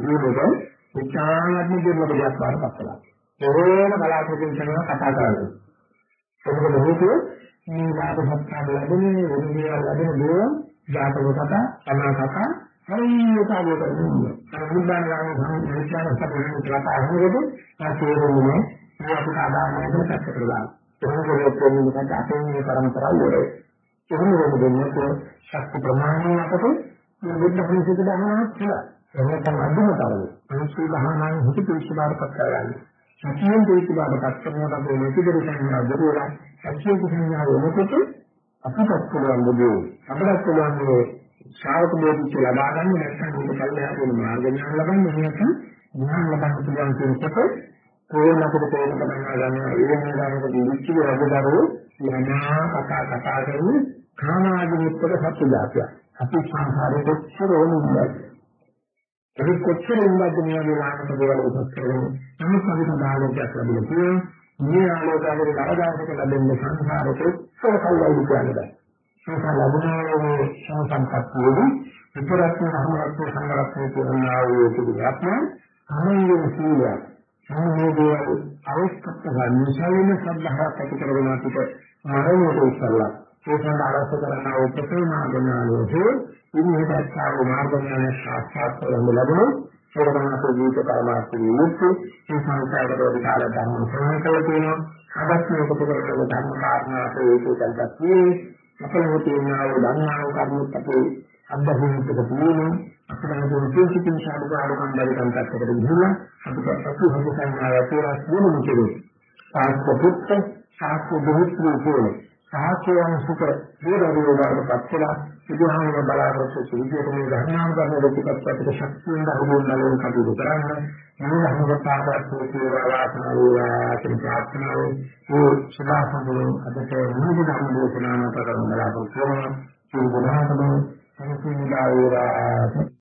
ජීවිතේ විචාරණාත්මක දෙයක් වඩපත් කළා. ඒකේම බලාපොරොත්තු වෙන කතා කරන්නේ. ඒකවල හේතුව මේ ලාභ සත්කාර ලැබෙන්නේ වෙන දේවල් ලැබෙන දේවල් ජාතක කතා, සමාන කතා හරියට ආවෝ කරන්නේ. අර බුද්ධාන ගාමී සංවිධාන සම්පූර්ණ කතා අහනකොට ආශේරෝනේ මේ අපිට ආදානයෙන් පැත්තට දාන්න. ඒකෝට පොන්නේ මොකද අපේ මේ පරම්පරාව වල. එහෙම වෙන්නේ ශක්ති ප්‍රමාණය අපට මේ බුද්ධ ප්‍රතිසද දානවා කියලා. එහෙනම් අඳුම තරමේ. අනුසී භාවනාවේ හිත පිළිසබාරපත් කරගන්න. සතියෙන් පිළිසබාරපත් කරනකොට අපේ මෙතිදරි සංඥා දරුවලා සතියෙන් සංඥා වෙනකොට අපිටත් පුළුවන් බුදු අපිටත් පුළුවන් මේ ශ්‍රාවක බෝධිච්ච ලබා ගන්න නැත්නම් මේක කල්යනා වෙන මාර්ග ඥාන ලබන්න නැත්නම් ඥාන ලබන්න පුළුවන් කියනකොට කොහොම අපිට තේරුම් ගන්න ගන්නවා ඒ වෙනදාකට ඉච්චි රබදරෝ යනා කතා කතා කරන්නේ කාමාදිමුත්තක සත්‍ය જાතිය. අපි සංසාරේ කොච්චර ඕනෙද? ඒක කොච්චර උඹද මේ වගේ දේවල් උපත් කරන්නේ. නමුත් අපි සදාලෝකයක් ලැබෙලා තියෙනවා. මේ ආලෝකයෙන් කවදාකද ලැබෙන්නේ සංසාරේ කොච්චර කල්යයි කියන්නේ. සංසාර ලැබුණානේ සංසම්පත්තියේදී විතරක් රහමරත්න සංගරත්න කියනවා වූ පිළිගත්ම අනිවාර්ය සීලය සාමෝදේ අවස්ථත් ගන්නසයින සද්ධාහක් ඇති කරගෙන අපිට මරණයට ඉස්සල්ලා ඒ සඳහා අවශ්‍ය කරන උපසම මාර්ගඥානයේ ඉන්නේට ආව මාර්ගඥාන සාක්ෂාත් කරගන්න ලැබුණොත් ඒක තමයි අපේ ජීවිත පරමාර්ථයේ මුක්ති මේ සංසාරවල කාල ධර්ම ශ්‍රවණය කරලා තියෙනවා. අදත් මේක පුරවල ධර්ම කාරණා අපේ ඒකෙන් දැක්වේ අපේ තියෙනා වූ ධර්මනා වූ කර්මත් අපේ අත්දැකීමකට තියෙනවා. අපිට මේ කිසිම ශාස්ත්‍රාලුකම් බැරි කන්ටක්ට් එකට ගිහිල්ලා අපිට අසු හොඳ සංඥාවක් තියෙනවා වෙනම කෙරේ සාස්ත්‍ර පුත්ත සාස්ත්‍ර දුහිත්‍රි කියන්නේ සාහසයන් සුඛ දීර්ඝවේදාවට පත්වලා බුදුහාමර බලාපොරොත්තු සුවිදියට මේ ධර්මාන කරන දෙකපත් අපිට ශක්තියෙන් දහුවුන් නලෝන් කටයුතු කරන්න. මේ ධර්මගතාවට සේවා වාසනා වේවා කියන ප්‍රාර්ථනාව ඒ සදාසඳුන් අදට මුළු ධර්ම දේශනාව කරන බලාපොරොත්තු වෙනවා ඒ බුදුහාමර සම්පූර්ණ වේවා.